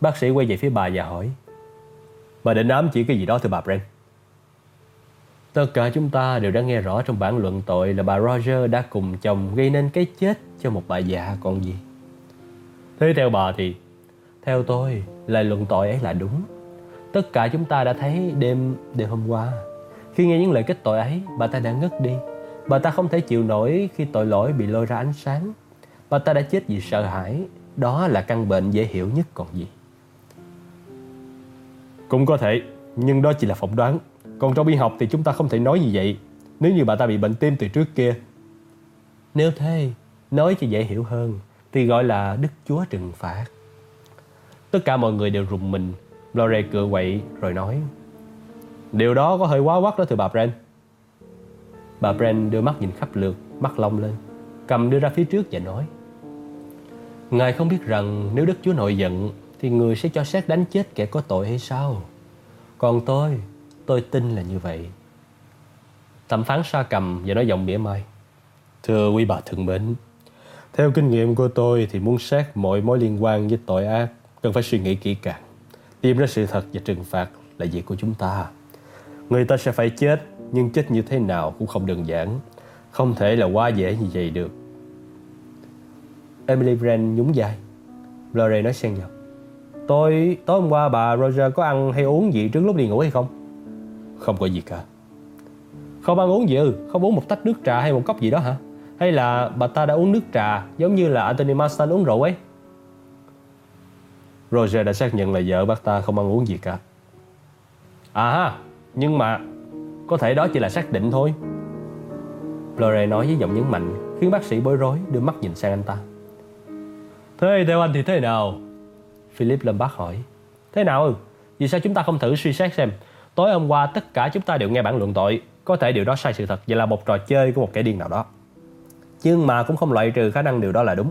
S1: Bác sĩ quay về phía bà và hỏi. Bà định ám chỉ cái gì đó thưa bà Brand? Tất cả chúng ta đều đã nghe rõ trong bản luận tội là bà Roger đã cùng chồng gây nên cái chết cho một bà già còn gì. Thế theo bà thì, theo tôi, lời luận tội ấy là đúng. Tất cả chúng ta đã thấy đêm đêm hôm qua. Khi nghe những lời kết tội ấy, bà ta đã ngất đi. Bà ta không thể chịu nổi khi tội lỗi bị lôi ra ánh sáng. Bà ta đã chết vì sợ hãi. Đó là căn bệnh dễ hiểu nhất còn gì. Cũng có thể, nhưng đó chỉ là phỏng đoán. Còn trong y học thì chúng ta không thể nói như vậy. Nếu như bà ta bị bệnh tim từ trước kia. Nếu thế, nói cho dễ hiểu hơn, thì gọi là Đức Chúa trừng phạt. Tất cả mọi người đều rùng mình. Lore cựa quậy rồi nói Điều đó có hơi quá quắc đó thưa bà Brent. Bà Brent đưa mắt nhìn khắp lượt, mắt long lên, cầm đưa ra phía trước và nói Ngài không biết rằng nếu Đức Chúa nội giận thì người sẽ cho xét đánh chết kẻ có tội hay sao? Còn tôi, tôi tin là như vậy. Thẩm phán sa cầm và nói giọng mỉa mai. Thưa quý bà thân mến, theo kinh nghiệm của tôi thì muốn xét mọi mối liên quan với tội ác cần phải suy nghĩ kỹ càng. Tìm ra sự thật và trừng phạt là việc của chúng ta. Người ta sẽ phải chết, nhưng chết như thế nào cũng không đơn giản. Không thể là quá dễ như vậy được. Emily Brand nhún vai. Blore nói xen vào. Tôi, tối hôm qua bà Roger có ăn hay uống gì trước lúc đi ngủ hay không? Không có gì cả. Không ăn uống gì ư? Không uống một tách nước trà hay một cốc gì đó hả? Hay là bà ta đã uống nước trà giống như là Anthony Marston uống rượu ấy? Roger đã xác nhận là vợ bác ta không ăn uống gì cả. À ha, nhưng mà có thể đó chỉ là xác định thôi. Lore nói với giọng nhấn mạnh khiến bác sĩ bối rối đưa mắt nhìn sang anh ta. Thế theo anh thì thế nào? Philip Lombard bác hỏi. Thế nào ư? Vì sao chúng ta không thử suy xét xem Tối hôm qua tất cả chúng ta đều nghe bản luận tội Có thể điều đó sai sự thật Vậy là một trò chơi của một kẻ điên nào đó Nhưng mà cũng không loại trừ khả năng điều đó là đúng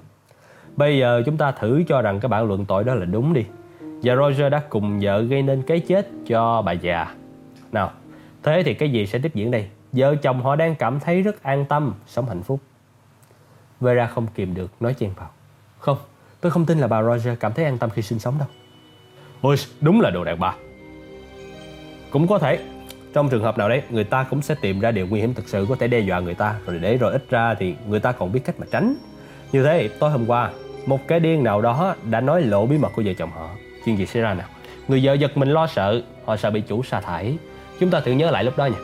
S1: Bây giờ chúng ta thử cho rằng cái bản luận tội đó là đúng đi Và Roger đã cùng vợ gây nên cái chết cho bà già Nào, thế thì cái gì sẽ tiếp diễn đây? Vợ chồng họ đang cảm thấy rất an tâm, sống hạnh phúc Vera không kìm được, nói chen vào Không, tôi không tin là bà Roger cảm thấy an tâm khi sinh sống đâu. Ôi, đúng là đồ đàn bà. Cũng có thể trong trường hợp nào đấy người ta cũng sẽ tìm ra điều nguy hiểm thực sự có thể đe dọa người ta rồi để rồi ít ra thì người ta còn biết cách mà tránh. Như thế tối hôm qua một cái điên nào đó đã nói lộ bí mật của vợ chồng họ. Chuyện gì xảy ra nào? Người vợ giật mình lo sợ họ sợ bị chủ sa thải. Chúng ta thử nhớ lại lúc đó nha.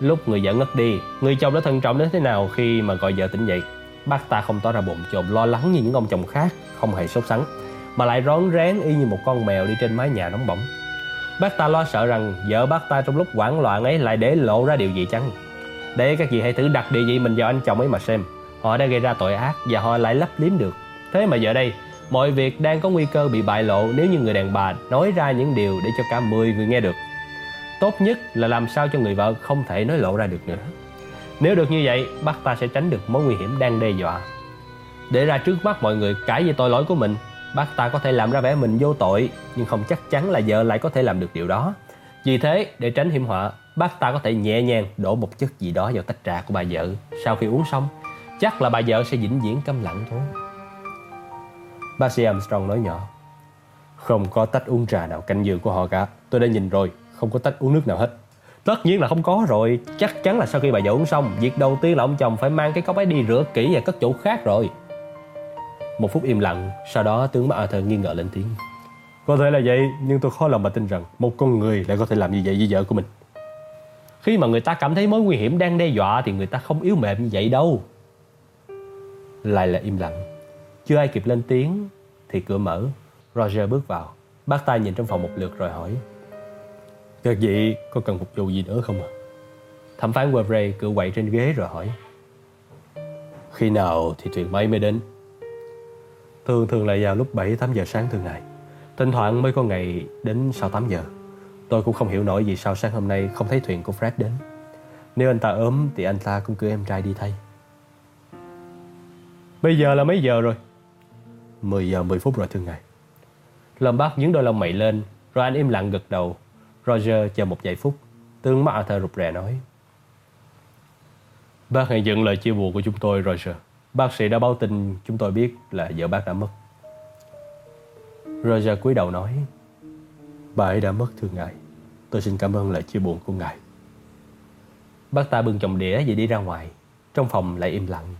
S1: Lúc người vợ ngất đi người chồng đã thận trọng đến thế nào khi mà gọi vợ tỉnh dậy? Bác ta không tỏ ra bồn chồn, lo lắng như những ông chồng khác, không hề sốt sắng, mà lại rón rén y như một con mèo đi trên mái nhà nóng bỏng. Bác ta lo sợ rằng vợ bác ta trong lúc hoảng loạn ấy lại để lộ ra điều gì chăng? Để các vị hãy thử đặt địa vị mình vào anh chồng ấy mà xem. Họ đã gây ra tội ác và họ lại lấp liếm được. Thế mà giờ đây, Mọi việc đang có nguy cơ bị bại lộ nếu như người đàn bà nói ra những điều để cho cả 10 người nghe được. Tốt nhất là làm sao cho người vợ không thể nói lộ ra được nữa. Nếu được như vậy, bác ta sẽ tránh được mối nguy hiểm đang đe dọa Để ra trước mắt mọi người cãi về tội lỗi của mình Bác ta có thể làm ra vẻ mình vô tội nhưng không chắc chắn là vợ lại có thể làm được điều đó. Vì thế, để tránh hiểm họa, bác ta có thể nhẹ nhàng đổ một chất gì đó vào tách trà của bà vợ sau khi uống xong. Chắc là bà vợ sẽ vĩnh viễn câm lặng thôi. Bác sĩ Armstrong nói nhỏ. Không có tách uống trà nào canh giường của họ cả. Tôi đã nhìn rồi, không có tách uống nước nào hết. Tất nhiên là không có rồi Chắc chắn là sau khi bà vợ uống xong Việc đầu tiên là ông chồng phải mang cái cốc ấy đi rửa kỹ Và cất chỗ khác rồi một phút im lặng, sau đó tướng MacArthur nghi ngờ lên tiếng. Có thể là vậy, nhưng tôi khó lòng mà tin rằng một con người lại có thể làm như vậy với vợ của mình. Khi mà người ta cảm thấy mối nguy hiểm đang đe dọa thì người ta không yếu mềm như vậy đâu. Lại là im lặng. Chưa ai kịp lên tiếng thì cửa mở. Roger bước vào. Bác tay nhìn trong phòng một lượt rồi hỏi. Các vị có cần phục vụ gì nữa không ạ? Thẩm phán Webrey cựa quậy trên ghế rồi hỏi. Khi nào thì thuyền máy mới đến? Thường thường là vào lúc 7-8 giờ sáng thường ngày Thỉnh thoảng mới có ngày đến sau 8 giờ Tôi cũng không hiểu nổi vì sao sáng hôm nay không thấy thuyền của Fred đến Nếu anh ta ốm thì anh ta cũng cử em trai đi thay Bây giờ là mấy giờ rồi? 10 giờ 10 phút rồi thường ngày Lâm Bắc nhướng đôi lông mày lên, rồi anh im lặng gật đầu. Roger chờ một giây phút, tướng mắt Arthur rụt rè nói. Bác hãy nhận lời chia buồn của chúng tôi, Roger. Bác sĩ đã báo tin chúng tôi biết là vợ bác đã mất. Roger cúi đầu nói, bà ấy đã mất thưa ngài. Tôi xin cảm ơn lời chia buồn của ngài. Bác ta bưng chồng đĩa và đi ra ngoài. Trong phòng lại im lặng.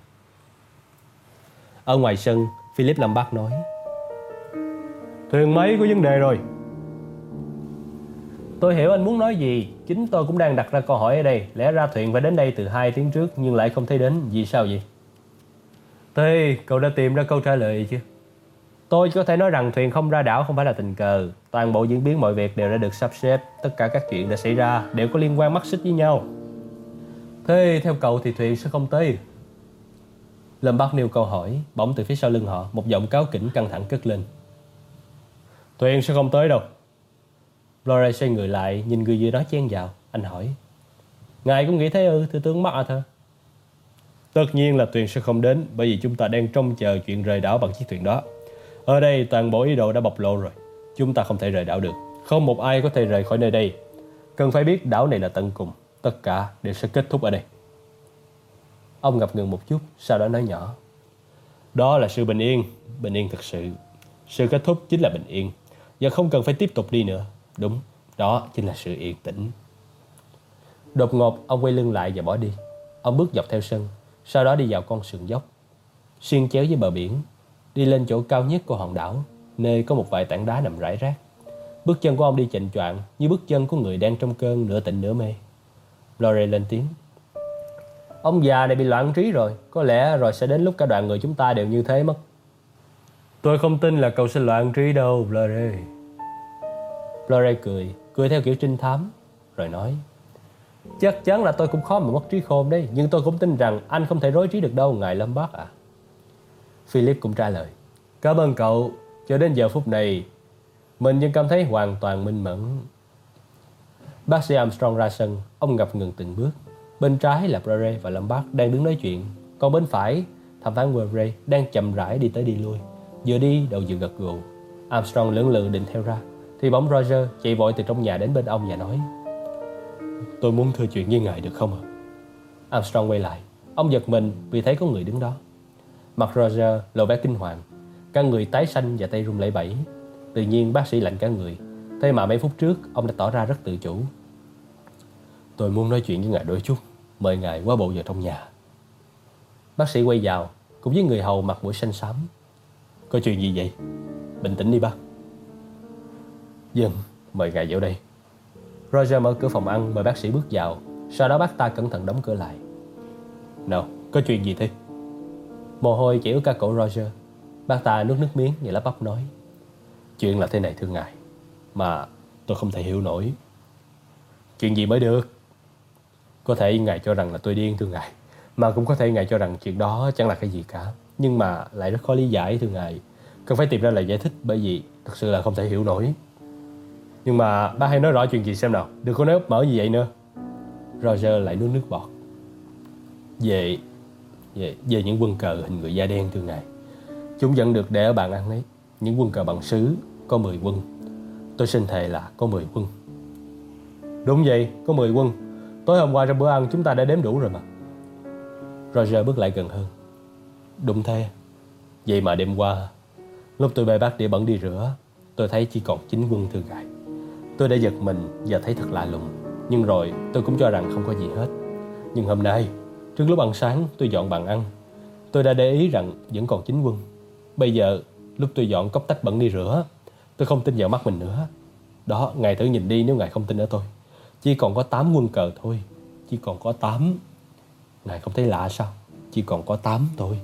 S1: Ở ngoài sân, Philip lâm bác nói, Thuyền máy có vấn đề rồi Tôi hiểu anh muốn nói gì. Chính tôi cũng đang đặt ra câu hỏi ở đây. Lẽ ra thuyền phải đến đây từ 2 tiếng trước, Nhưng lại không thấy đến. Vì sao vậy? Thế, cậu đã tìm ra câu trả lời chưa? Tôi có thể nói rằng thuyền không ra đảo không phải là tình cờ. Toàn bộ diễn biến mọi việc đều đã được sắp xếp. Tất cả các chuyện đã xảy ra Đều có liên quan mắc xích với nhau. Thế, theo cậu thì thuyền sẽ không tới. Lâm Bắc nêu câu hỏi, Bỗng từ phía sau lưng họ, Một giọng cáo kỉnh căng thẳng cất lên. Thuyền sẽ không tới đâu. Flore xoay người lại Nhìn người dưới đó chen vào. Anh hỏi Ngài cũng nghĩ thế ư Thưa tướng Arthur? Tất nhiên là thuyền sẽ không đến Bởi vì chúng ta đang trông chờ chuyện rời đảo bằng chiếc thuyền đó. Ở đây toàn bộ ý đồ đã bộc lộ rồi. Chúng ta không thể rời đảo được. Không một ai có thể rời khỏi nơi đây. Cần phải biết đảo này là tận cùng. Tất cả đều sẽ kết thúc ở đây. Ông ngập ngừng một chút Sau đó nói nhỏ Đó là sự bình yên. Bình yên thực sự. Sự kết thúc chính là bình yên. Và không cần phải tiếp tục đi nữa Đúng, đó chính là sự yên tĩnh. Đột ngột ông quay lưng lại và bỏ đi. Ông bước dọc theo sân Sau đó đi vào con sườn dốc. Xuyên chéo với bờ biển Đi lên chỗ cao nhất của hòn đảo Nơi có một vài tảng đá nằm rải rác. Bước chân của ông đi chệnh choạng Như bước chân của người đang trong cơn nửa tỉnh nửa mê. Lore lên tiếng. Ông già này bị loạn trí rồi Có lẽ rồi sẽ đến lúc cả đoàn người chúng ta đều như thế mất. Tôi không tin là cậu sẽ loạn trí đâu Blurry. Lorraine cười Cười theo kiểu trinh thám, Rồi nói, Chắc chắn là tôi cũng khó mà mất trí khôn đấy, Nhưng tôi cũng tin rằng anh không thể rối trí được đâu, Ngài Lâm Bác à Philip cũng trả lời, Cảm ơn cậu, Cho đến giờ phút này, Mình vẫn cảm thấy hoàn toàn minh mẫn. Bác sĩ Armstrong ra sân, Ông ngập ngừng từng bước. Bên trái là Brare và Lombard đang đứng nói chuyện, Còn bên phải, Thẩm phán Webre đang chậm rãi đi tới đi lui, Vừa đi đầu vừa gật gù. Armstrong lưỡng lự định theo ra. Thì bóng Roger chạy vội từ trong nhà đến bên ông và nói Tôi muốn thưa chuyện với ngài được không ạ? Armstrong quay lại. Ông giật mình vì thấy có người đứng đó. Mặt Roger lộ vẻ kinh hoàng. Cả người tái xanh và tay run lẩy bẩy. Tự nhiên bác sĩ lạnh cả người. Thế mà mấy phút trước ông đã tỏ ra rất tự chủ. Tôi muốn nói chuyện với ngài đôi chút. Mời ngài qua bộ vào trong nhà. Bác sĩ quay vào Cùng với người hầu mặt mũi xanh xám. Có chuyện gì vậy? Bình tĩnh đi bác Dân, mời ngài vào đây. Roger mở cửa phòng ăn, mời bác sĩ bước vào. Sau đó bác ta cẩn thận đóng cửa lại. Nào, có chuyện gì thế? Mồ hôi chảy ướt cả cổ Roger. Bác ta nuốt nước miếng và lắp bắp nói. Chuyện là thế này thưa ngài, Mà tôi không thể hiểu nổi. Chuyện gì mới được? Có thể ngài cho rằng là tôi điên thưa ngài, Mà cũng có thể ngài cho rằng chuyện đó chẳng là cái gì cả. Nhưng mà lại rất khó lý giải thưa ngài. Cần phải tìm ra lời giải thích bởi vì thật sự là không thể hiểu nổi. Nhưng mà bác hãy nói rõ chuyện gì xem nào. Đừng có nói úp mở gì vậy nữa. Roger lại nuốt nước bọt. Về về, về những quân cờ hình người da đen thưa ngài Chúng vẫn được để ở bàn ăn ấy. Những quân cờ bằng sứ Có 10 quân. Tôi xin thề là có 10 quân. Đúng vậy, có 10 quân. Tối hôm qua trong bữa ăn chúng ta đã đếm đủ rồi mà. Roger bước lại gần hơn. Đúng thế. Vậy mà đêm qua Lúc tôi bê bát đĩa bẩn đi rửa Tôi thấy chỉ còn chín quân thường ngài. Tôi đã giật mình và thấy thật lạ lùng. Nhưng rồi tôi cũng cho rằng không có gì hết. Nhưng hôm nay Trước lúc ăn sáng tôi dọn bàn ăn. Tôi đã để ý rằng vẫn còn chín quân. Bây giờ lúc tôi dọn cốc tách bẩn đi rửa Tôi không tin vào mắt mình nữa. Đó, ngài thử nhìn đi nếu ngài không tin ở tôi chỉ còn có 8 quân cờ thôi. Chỉ còn có 8 Ngài không thấy lạ sao? Chỉ còn có 8 thôi.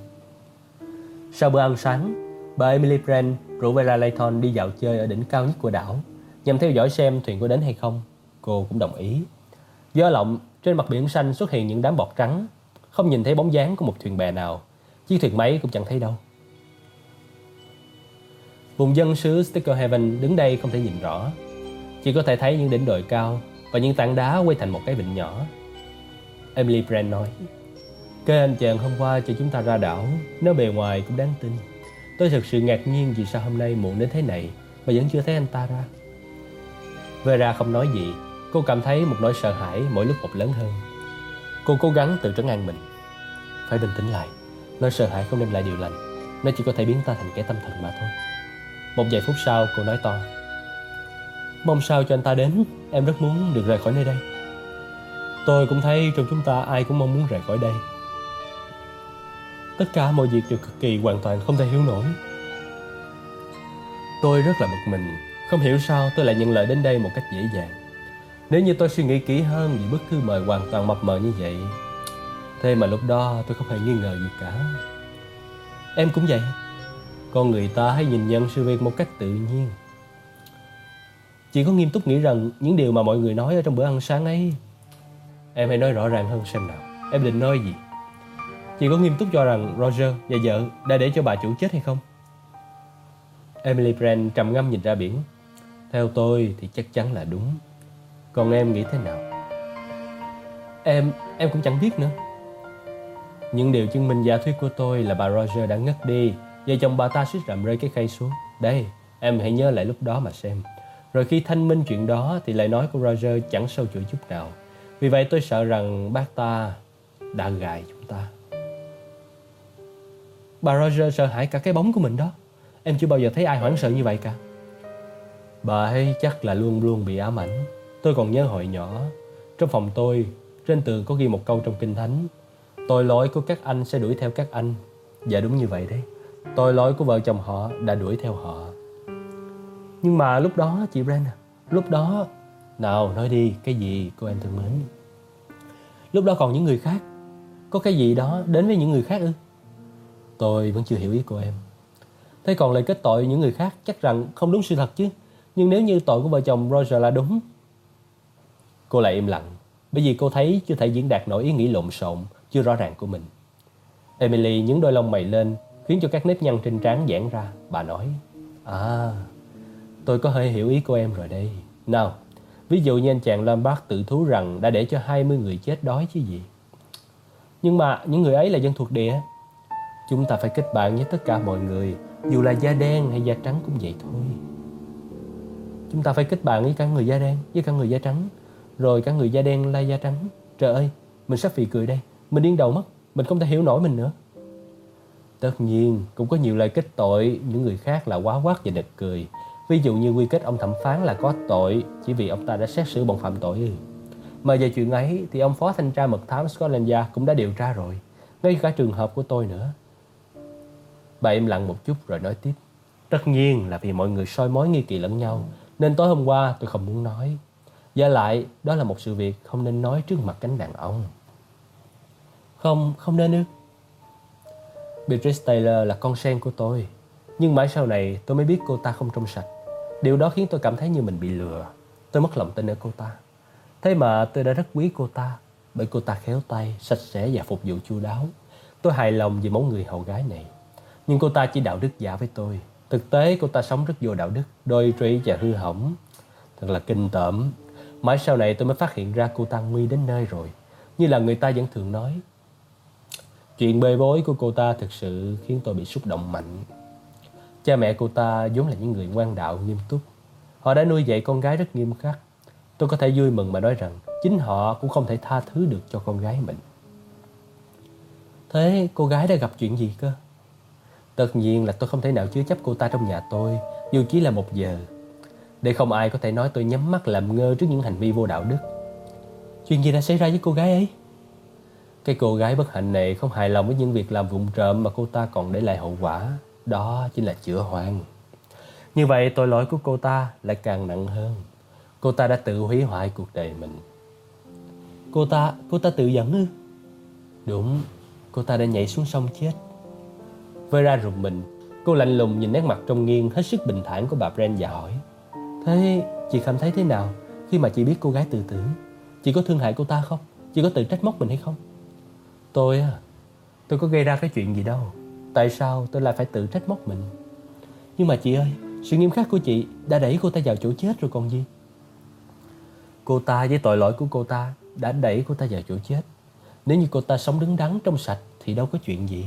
S1: Sau bữa ăn sáng Bà Emily Brand rủ Vera Layton đi dạo chơi ở đỉnh cao nhất của đảo. Nhằm theo dõi xem thuyền có đến hay không Cô cũng đồng ý Do lộng trên mặt biển xanh xuất hiện những đám bọt trắng Không nhìn thấy bóng dáng của một thuyền bè nào Chiếc thuyền máy cũng chẳng thấy đâu Vùng dân xứ Sticker Heaven đứng đây không thể nhìn rõ Chỉ có thể thấy những đỉnh đồi cao và những tảng đá quay thành một cái vịnh nhỏ. Emily Brand nói, Cái anh chàng hôm qua cho chúng ta ra đảo, nó bề ngoài cũng đáng tin. Tôi thật sự ngạc nhiên vì sao hôm nay muộn đến thế này, mà vẫn chưa thấy anh ta ra. Vera không nói gì, cô cảm thấy một nỗi sợ hãi mỗi lúc một lớn hơn. Cô cố gắng tự trấn an mình. Phải bình tĩnh lại, nỗi sợ hãi không đem lại điều lành, nó chỉ có thể biến ta thành kẻ tâm thần mà thôi. Một vài phút sau cô nói to. Mong sao cho anh ta đến. Em rất muốn được rời khỏi nơi đây. Tôi cũng thấy trong chúng ta ai cũng mong muốn rời khỏi đây. Tất cả mọi việc đều cực kỳ hoàn toàn không thể hiểu nổi. Tôi rất là bực mình. Không hiểu sao tôi lại nhận lời đến đây một cách dễ dàng. Nếu như tôi suy nghĩ kỹ hơn về bức thư mời hoàn toàn mập mờ như vậy, Thế mà lúc đó tôi không hề nghi ngờ gì cả. Em cũng vậy. Con người ta hãy nhìn nhận sự việc một cách tự nhiên. Chị có nghiêm túc nghĩ rằng những điều mà mọi người nói ở trong bữa ăn sáng ấy, Em hãy nói rõ ràng hơn xem nào. Em định nói gì? Chị có nghiêm túc cho rằng Roger và vợ đã để cho bà chủ chết hay không? Emily Brand trầm ngâm nhìn ra biển. Theo tôi thì chắc chắn là đúng Còn em nghĩ thế nào? Em, em cũng chẳng biết nữa Những điều chứng minh giả thuyết của tôi là bà Roger đã ngất đi vợ chồng bà ta suýt rậm rơi cái khay xuống Đây, em hãy nhớ lại lúc đó mà xem rồi khi thanh minh chuyện đó thì lời nói của Roger chẳng sâu chuỗi chút nào. Vì vậy tôi sợ rằng bác ta đã gài chúng ta. Bà Roger sợ hãi cả cái bóng của mình đó. Em chưa bao giờ thấy ai hoảng sợ như vậy cả. Bà ấy chắc là luôn luôn bị ám ảnh. Tôi còn nhớ hồi nhỏ, trong phòng tôi, trên tường có ghi một câu trong kinh thánh. Tội lỗi của các anh sẽ đuổi theo các anh. Dạ đúng như vậy đấy. Tội lỗi của vợ chồng họ đã đuổi theo họ. Nhưng mà lúc đó chị Brand Lúc đó Nào nói đi cái gì cô em thân mến Lúc đó còn những người khác Có cái gì đó đến với những người khác ư Tôi vẫn chưa hiểu ý cô em Thế còn lời kết tội những người khác Chắc rằng không đúng sự thật chứ nhưng nếu như tội của vợ chồng Roger là đúng Cô lại im lặng Bởi vì cô thấy chưa thể diễn đạt nổi ý nghĩ lộn xộn Chưa rõ ràng của mình Emily nhấn đôi lông mày lên Khiến cho các nếp nhăn trên trán giãn ra Bà nói À Tôi có hơi hiểu ý của em rồi đây. Nào, ví dụ như anh chàng Lombard tự thú rằng đã để cho 20 người chết đói chứ gì. Nhưng mà những người ấy là dân thuộc địa. Chúng ta phải kết bạn với tất cả mọi người, dù là da đen hay da trắng cũng vậy thôi. Chúng ta phải kết bạn với cả người da đen, với cả người da trắng, rồi cả người da đen la da trắng. Trời ơi, mình sắp phì cười đây, mình điên đầu mất, mình không thể hiểu nổi mình nữa. Tất nhiên, cũng có nhiều lời kết tội những người khác là quá quát và nực cười Ví dụ như quy kết ông thẩm phán là có tội chỉ vì ông ta đã xét xử bọn phạm tội. Mà về chuyện ấy thì ông phó thanh tra mật thám Scotland Yard cũng đã điều tra rồi, ngay cả trường hợp của tôi nữa. Bà im lặng một chút rồi nói tiếp. Tất nhiên là vì mọi người soi mối nghi kỳ lẫn nhau, nên tối hôm qua tôi không muốn nói. Và lại, đó là một sự việc không nên nói trước mặt cánh đàn ông. Không, không nên ư. Beatrice Taylor là con sen của tôi. Nhưng mãi sau này tôi mới biết cô ta không trong sạch. Điều đó khiến tôi cảm thấy như mình bị lừa. Tôi mất lòng tin ở cô ta. Thế mà tôi đã rất quý cô ta bởi cô ta khéo tay, sạch sẽ và phục vụ chu đáo. Tôi hài lòng về mẫu người hầu gái này. Nhưng cô ta chỉ đạo đức giả với tôi. Thực tế cô ta sống rất vô đạo đức, đôi trí và hư hỏng. Thật là kinh tởm. Mãi sau này tôi mới phát hiện ra cô ta nguy đến nơi rồi. Như là người ta vẫn thường nói. Chuyện bê bối của cô ta thực sự khiến tôi bị xúc động mạnh. Cha mẹ cô ta vốn là những người ngoan đạo nghiêm túc. Họ đã nuôi dạy con gái rất nghiêm khắc. Tôi có thể vui mừng mà nói rằng chính họ cũng không thể tha thứ được cho con gái mình. Thế cô gái đã gặp chuyện gì cơ? Tất nhiên là tôi không thể nào chứa chấp cô ta trong nhà tôi dù chỉ là một giờ. Để không ai có thể nói tôi nhắm mắt làm ngơ trước những hành vi vô đạo đức. Chuyện gì đã xảy ra với cô gái ấy? Cái cô gái bất hạnh này không hài lòng với những việc làm vụng trộm mà cô ta còn để lại hậu quả. Đó chính là chữa hoang. Như vậy tội lỗi của cô ta lại càng nặng hơn. Cô ta đã tự hủy hoại cuộc đời mình. Cô ta, cô ta tự dẫn ư? Đúng, cô ta đã nhảy xuống sông chết. Vera rụt mình, cô lạnh lùng nhìn nét mặt trong nghiêng hết sức bình thản của bà Brand và hỏi. Thế chị cảm thấy thế nào khi mà chị biết cô gái tự tử? Chị có thương hại cô ta không? Chị có tự trách móc mình hay không? Tôi à, tôi có gây ra cái chuyện gì đâu. Tại sao tôi lại phải tự trách móc mình Nhưng mà chị ơi Sự nghiêm khắc của chị đã đẩy cô ta vào chỗ chết rồi còn gì Cô ta với tội lỗi của cô ta Đã đẩy cô ta vào chỗ chết Nếu như cô ta sống đứng đắn trong sạch Thì đâu có chuyện gì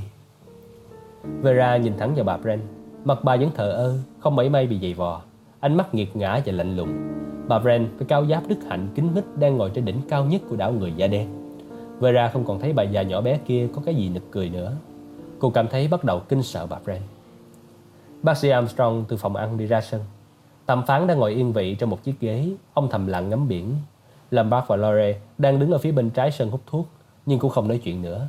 S1: Vera nhìn thẳng vào bà Brent Mặt bà vẫn thờ ơ Không mảy may bị dày vò ánh mắt nghiệt ngã và lạnh lùng. Bà Brent với cao giáp đức hạnh kính mít đang ngồi trên đỉnh cao nhất của đảo người da đen. Vera không còn thấy bà già nhỏ bé kia có cái gì nực cười nữa. Cô cảm thấy bắt đầu kinh sợ bà Brent. Bác sĩ Armstrong từ phòng ăn đi ra sân. Tạm phán đang ngồi yên vị trong một chiếc ghế, ông thầm lặng ngắm biển. Lambert và Lore đang đứng ở phía bên trái sân hút thuốc, nhưng cũng không nói chuyện nữa.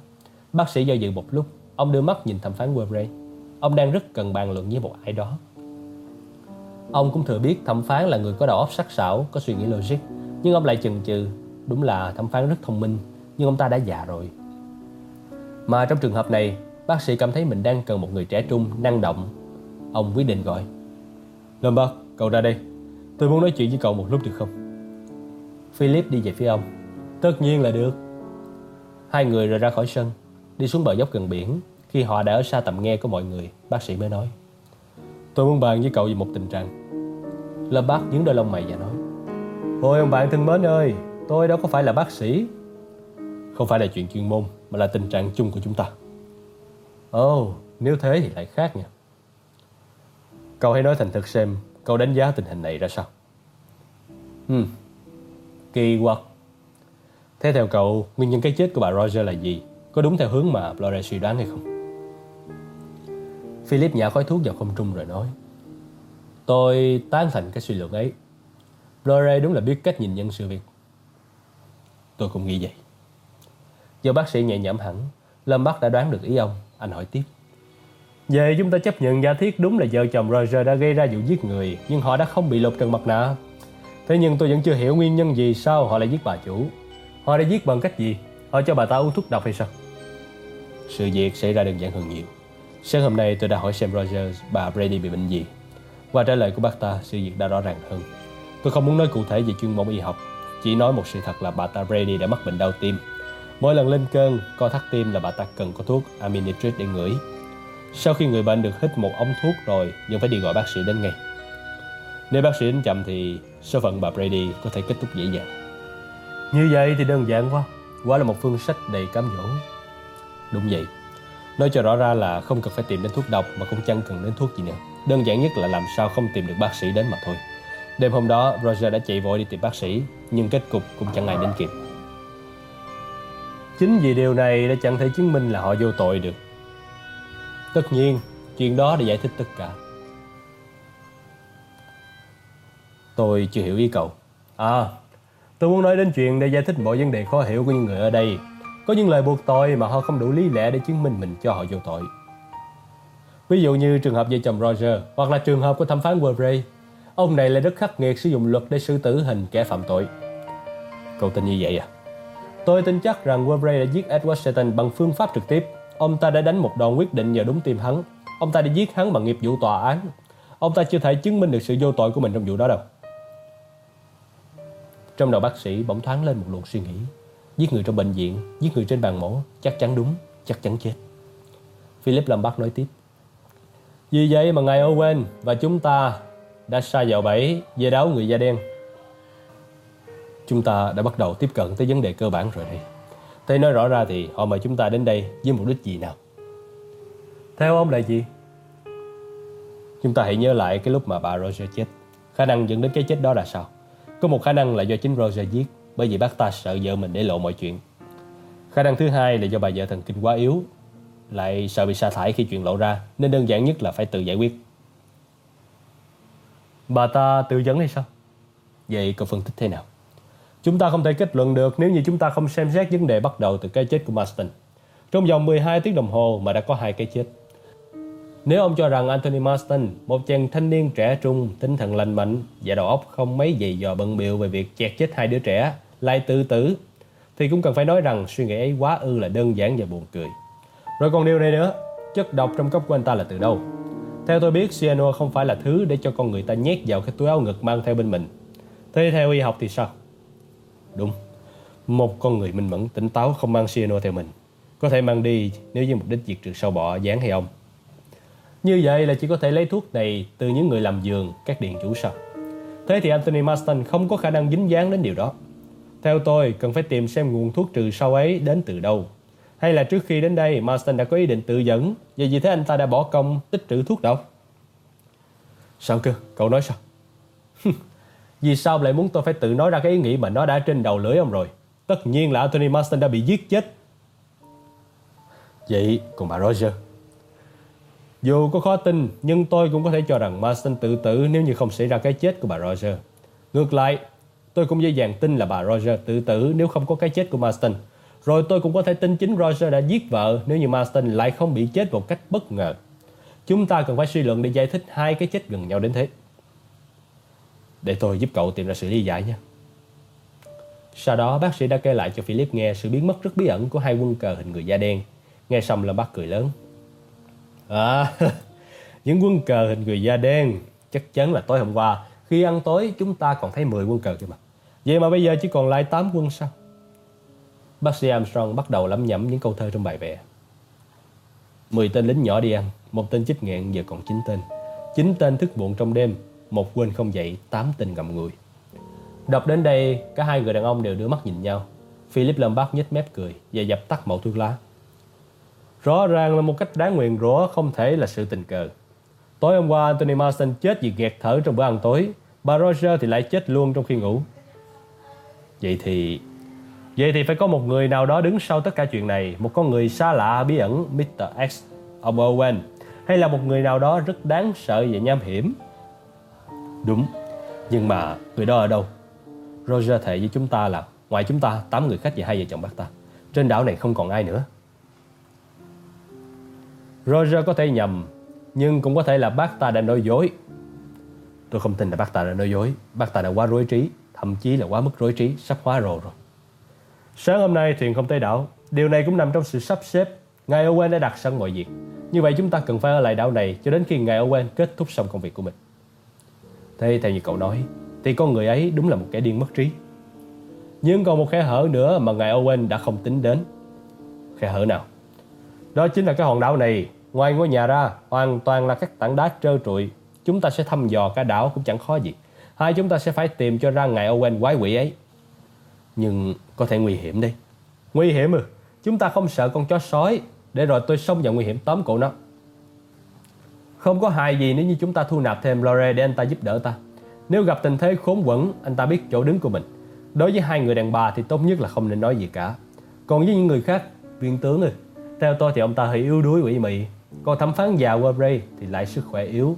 S1: Bác sĩ do dự một lúc, ông đưa mắt nhìn thẩm phán Webre. Ông đang rất cần bàn luận với một ai đó. Ông cũng thừa biết thẩm phán là người có đầu óc sắc sảo, có suy nghĩ logic, nhưng ông lại chần chừ. Đúng là thẩm phán rất thông minh, nhưng ông ta đã già rồi. Mà trong trường hợp này, bác sĩ cảm thấy mình đang cần một người trẻ trung, năng động. Ông quyết định gọi. Lombard, cậu ra đây. Tôi muốn nói chuyện với cậu một lúc được không? Philip đi về phía ông. Tất nhiên là được. Hai người rời ra khỏi sân, đi xuống bờ dốc gần biển. Khi họ đã ở xa tầm nghe của mọi người, bác sĩ mới nói. Tôi muốn bàn với cậu về một tình trạng. Lâm Bác nhướng đôi lông mày và nói. Ôi ông bạn thân mến ơi, tôi đâu có phải là bác sĩ. Không phải là chuyện chuyên môn, mà là tình trạng chung của chúng ta. Ồ, oh, nếu thế thì lại khác nha. Cậu hãy nói thành thật xem, cậu đánh giá tình hình này ra sao? Hmm, kỳ quặc. Thế theo cậu, nguyên nhân cái chết của bà Roger là gì? Có đúng theo hướng mà Flores suy đoán hay không? Philip nhả khói thuốc vào không trung rồi nói, Tôi tán thành cái suy luận ấy. Flores đúng là biết cách nhìn nhận sự việc. Tôi cũng nghĩ vậy. Do bác sĩ nhẹ nhõm hẳn, Lâm Bắc đã đoán được ý ông. Anh hỏi tiếp, Về chúng ta chấp nhận giả thiết đúng là vợ chồng Roger đã gây ra vụ giết người, Nhưng họ đã không bị lột trần mặt nạ. Thế nhưng tôi vẫn chưa hiểu nguyên nhân gì sao họ lại giết bà chủ. Họ đã giết bằng cách gì? Họ cho bà ta uống thuốc độc hay sao? Sự việc xảy ra đơn giản hơn nhiều. Sáng hôm nay tôi đã hỏi xem Rogers bà Brady bị bệnh gì. Qua trả lời của bác ta sự việc đã rõ ràng hơn. Tôi không muốn nói cụ thể về chuyên môn y học Chỉ nói một sự thật là bà ta Brady đã mắc bệnh đau tim. Mỗi lần lên cơn, co thắt tim là bà ta cần có thuốc Aminitrit để ngửi. Sau khi người bệnh được hít một ống thuốc rồi Nhưng phải đi gọi bác sĩ đến ngay. Nếu bác sĩ đến chậm thì số phận bà Brady có thể kết thúc dễ dàng. Như vậy thì đơn giản quá. Quá là một phương sách đầy cám dỗ. Đúng vậy Nói cho rõ ra là không cần phải tìm đến thuốc độc mà cũng chẳng cần đến thuốc gì nữa. Đơn giản nhất là làm sao không tìm được bác sĩ đến mà thôi. Đêm hôm đó, Roger đã chạy vội đi tìm bác sĩ, nhưng kết cục cũng chẳng ai đến kịp. Chính vì điều này đã chẳng thể chứng minh là họ vô tội được. Tất nhiên, chuyện đó để giải thích tất cả. Tôi chưa hiểu ý cậu. À, tôi muốn nói đến chuyện để giải thích mọi vấn đề khó hiểu của những người ở đây có những lời buộc tội mà họ không đủ lý lẽ để chứng minh mình cho họ vô tội. Ví dụ như trường hợp vợ chồng Roger hoặc là trường hợp của thẩm phán Webrey. Ông này lại rất khắc nghiệt sử dụng luật để xử tử hình kẻ phạm tội. Cậu tin như vậy à? Tôi tin chắc rằng Webrey đã giết Edward Seton bằng phương pháp trực tiếp. Ông ta đã đánh một đòn quyết định nhờ đúng tim hắn. Ông ta đã giết hắn bằng nghiệp vụ tòa án. Ông ta chưa thể chứng minh được sự vô tội của mình trong vụ đó đâu. Trong đầu bác sĩ bỗng thoáng lên một luồng suy nghĩ. Giết người trong bệnh viện, giết người trên bàn mổ, chắc chắn đúng, chắc chắn chết. Philip Lombard nói tiếp. Vì vậy mà ngài Owen và chúng ta đã sa vào bẫy về đáo người da đen. Chúng ta đã bắt đầu tiếp cận tới vấn đề cơ bản rồi đây. Thế nói rõ ra thì họ mời chúng ta đến đây với mục đích gì nào? Theo ông là gì? Chúng ta hãy nhớ lại cái lúc mà bà Roger chết. Khả năng dẫn đến cái chết đó là sao? Có một khả năng là do chính Roger giết bởi vì bác ta sợ vợ mình để lộ mọi chuyện. Khả năng thứ hai là do bà vợ thần kinh quá yếu, lại sợ bị sa thải khi chuyện lộ ra, nên đơn giản nhất là phải tự giải quyết. Bà ta tự dẫn hay sao? Vậy cậu phân tích thế nào? Chúng ta không thể kết luận được nếu như chúng ta không xem xét vấn đề bắt đầu từ cái chết của Marston. Trong vòng 12 tiếng đồng hồ mà đã có hai cái chết. Nếu ông cho rằng Anthony Marston, một chàng thanh niên trẻ trung, tinh thần lành mạnh và đầu óc không mấy dày dò bận biệu về việc chẹt chết hai đứa trẻ, lại tự tử thì cũng cần phải nói rằng suy nghĩ ấy quá ư là đơn giản và buồn cười. Rồi còn điều này nữa, chất độc trong cốc của anh ta là từ đâu? Theo tôi biết, cyanua không phải là thứ để cho con người ta nhét vào cái túi áo ngực mang theo bên mình. Thế theo y học thì sao? Đúng, một con người minh mẫn, tỉnh táo không mang cyanua theo mình. Có thể mang đi nếu như mục đích diệt trừ sâu bọ, dán hay ông. Như vậy là chỉ có thể lấy thuốc này từ những người làm giường, các điện chủ sao? Thế thì Anthony Marston không có khả năng dính dáng đến điều đó. Theo tôi, cần phải tìm xem nguồn thuốc trừ sâu ấy đến từ đâu. Hay là trước khi đến đây, Marston đã có ý định tự dẫn, và vì thế anh ta đã bỏ công tích trữ thuốc độc. Sao cơ? Cậu nói sao? Vì sao lại muốn tôi phải tự nói ra cái ý nghĩ mà nó đã trên đầu lưỡi ông rồi? Tất nhiên là Anthony Marston đã bị giết chết. Vậy còn bà Roger? Dù có khó tin, nhưng tôi cũng có thể cho rằng Marston tự tử nếu như không xảy ra cái chết của bà Roger. Ngược lại, tôi cũng dễ dàng tin là bà Roger tự tử nếu không có cái chết của Marston. Rồi tôi cũng có thể tin chính Roger đã giết vợ nếu như Marston lại không bị chết một cách bất ngờ. Chúng ta cần phải suy luận để giải thích hai cái chết gần nhau đến thế. Để tôi giúp cậu tìm ra sự lý giải nhé. Sau đó bác sĩ đã kể lại cho Philip nghe sự biến mất rất bí ẩn của hai quân cờ hình người da đen. Nghe xong là bác cười lớn. À, những quân cờ hình người da đen chắc chắn là tối hôm qua khi ăn tối chúng ta còn thấy 10 quân cờ kia mà. Vậy mà bây giờ chỉ còn lại 8 quân sao? Bác sĩ Armstrong bắt đầu lẩm nhẩm những câu thơ trong bài vẽ. 10 tên lính nhỏ đi ăn, một tên chích nghẹn giờ còn 9 tên. 9 tên thức muộn trong đêm, một quên không dậy, 8 tên ngậm ngùi. Đọc đến đây, cả hai người đàn ông đều đưa mắt nhìn nhau. Philip Lombard nhếch mép cười và dập tắt mẩu thuốc lá. Rõ ràng là một cách đáng nguyền rủa không thể là sự tình cờ. Tối hôm qua Anthony Marston chết vì nghẹt thở trong bữa ăn tối. Bà Roger thì lại chết luôn trong khi ngủ. Vậy thì... Vậy thì phải có một người nào đó đứng sau tất cả chuyện này. Một con người xa lạ bí ẩn Mr. X, ông Owen. Hay là một người nào đó rất đáng sợ và nham hiểm. Đúng. Nhưng mà người đó ở đâu? Roger thề với chúng ta là ngoài chúng ta, 8 người khách và hai vợ chồng bác ta. Trên đảo này không còn ai nữa. Roger có thể nhầm, nhưng cũng có thể là bác ta đã nói dối. Tôi không tin là bác ta đã nói dối. Bác ta đã quá rối trí, thậm chí là quá mức rối trí, sắp hóa rồ rồi. Sáng hôm nay thuyền không tới đảo. Điều này cũng nằm trong sự sắp xếp. Ngài Owen đã đặt sẵn mọi việc. Như vậy chúng ta cần phải ở lại đảo này cho đến khi ngài Owen kết thúc xong công việc của mình. Thế theo như cậu nói, thì con người ấy đúng là một kẻ điên mất trí. Nhưng còn một khe hở nữa mà ngài Owen đã không tính đến. Khe hở nào? Đó chính là cái hòn đảo này Ngoài ngôi nhà ra, hoàn toàn là các tảng đá trơ trụi. Chúng ta sẽ thăm dò cả đảo cũng chẳng khó gì. Hai chúng ta sẽ phải tìm cho ra ngài Owen quái quỷ ấy. Nhưng có thể nguy hiểm đi. Nguy hiểm ư? Chúng ta không sợ con chó sói để rồi tôi xông vào nguy hiểm tóm cổ nó. Không có hại gì nếu như chúng ta thu nạp thêm Lore để anh ta giúp đỡ ta. Nếu gặp tình thế khốn quẩn, anh ta biết chỗ đứng của mình. Đối với hai người đàn bà thì tốt nhất là không nên nói gì cả. Còn với những người khác, viên tướng ơi, theo tôi thì ông ta hơi yếu đuối quỷ mị. Còn thẩm phán già Webrey thì lại sức khỏe yếu.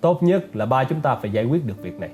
S1: Tốt nhất là ba chúng ta phải giải quyết được việc này.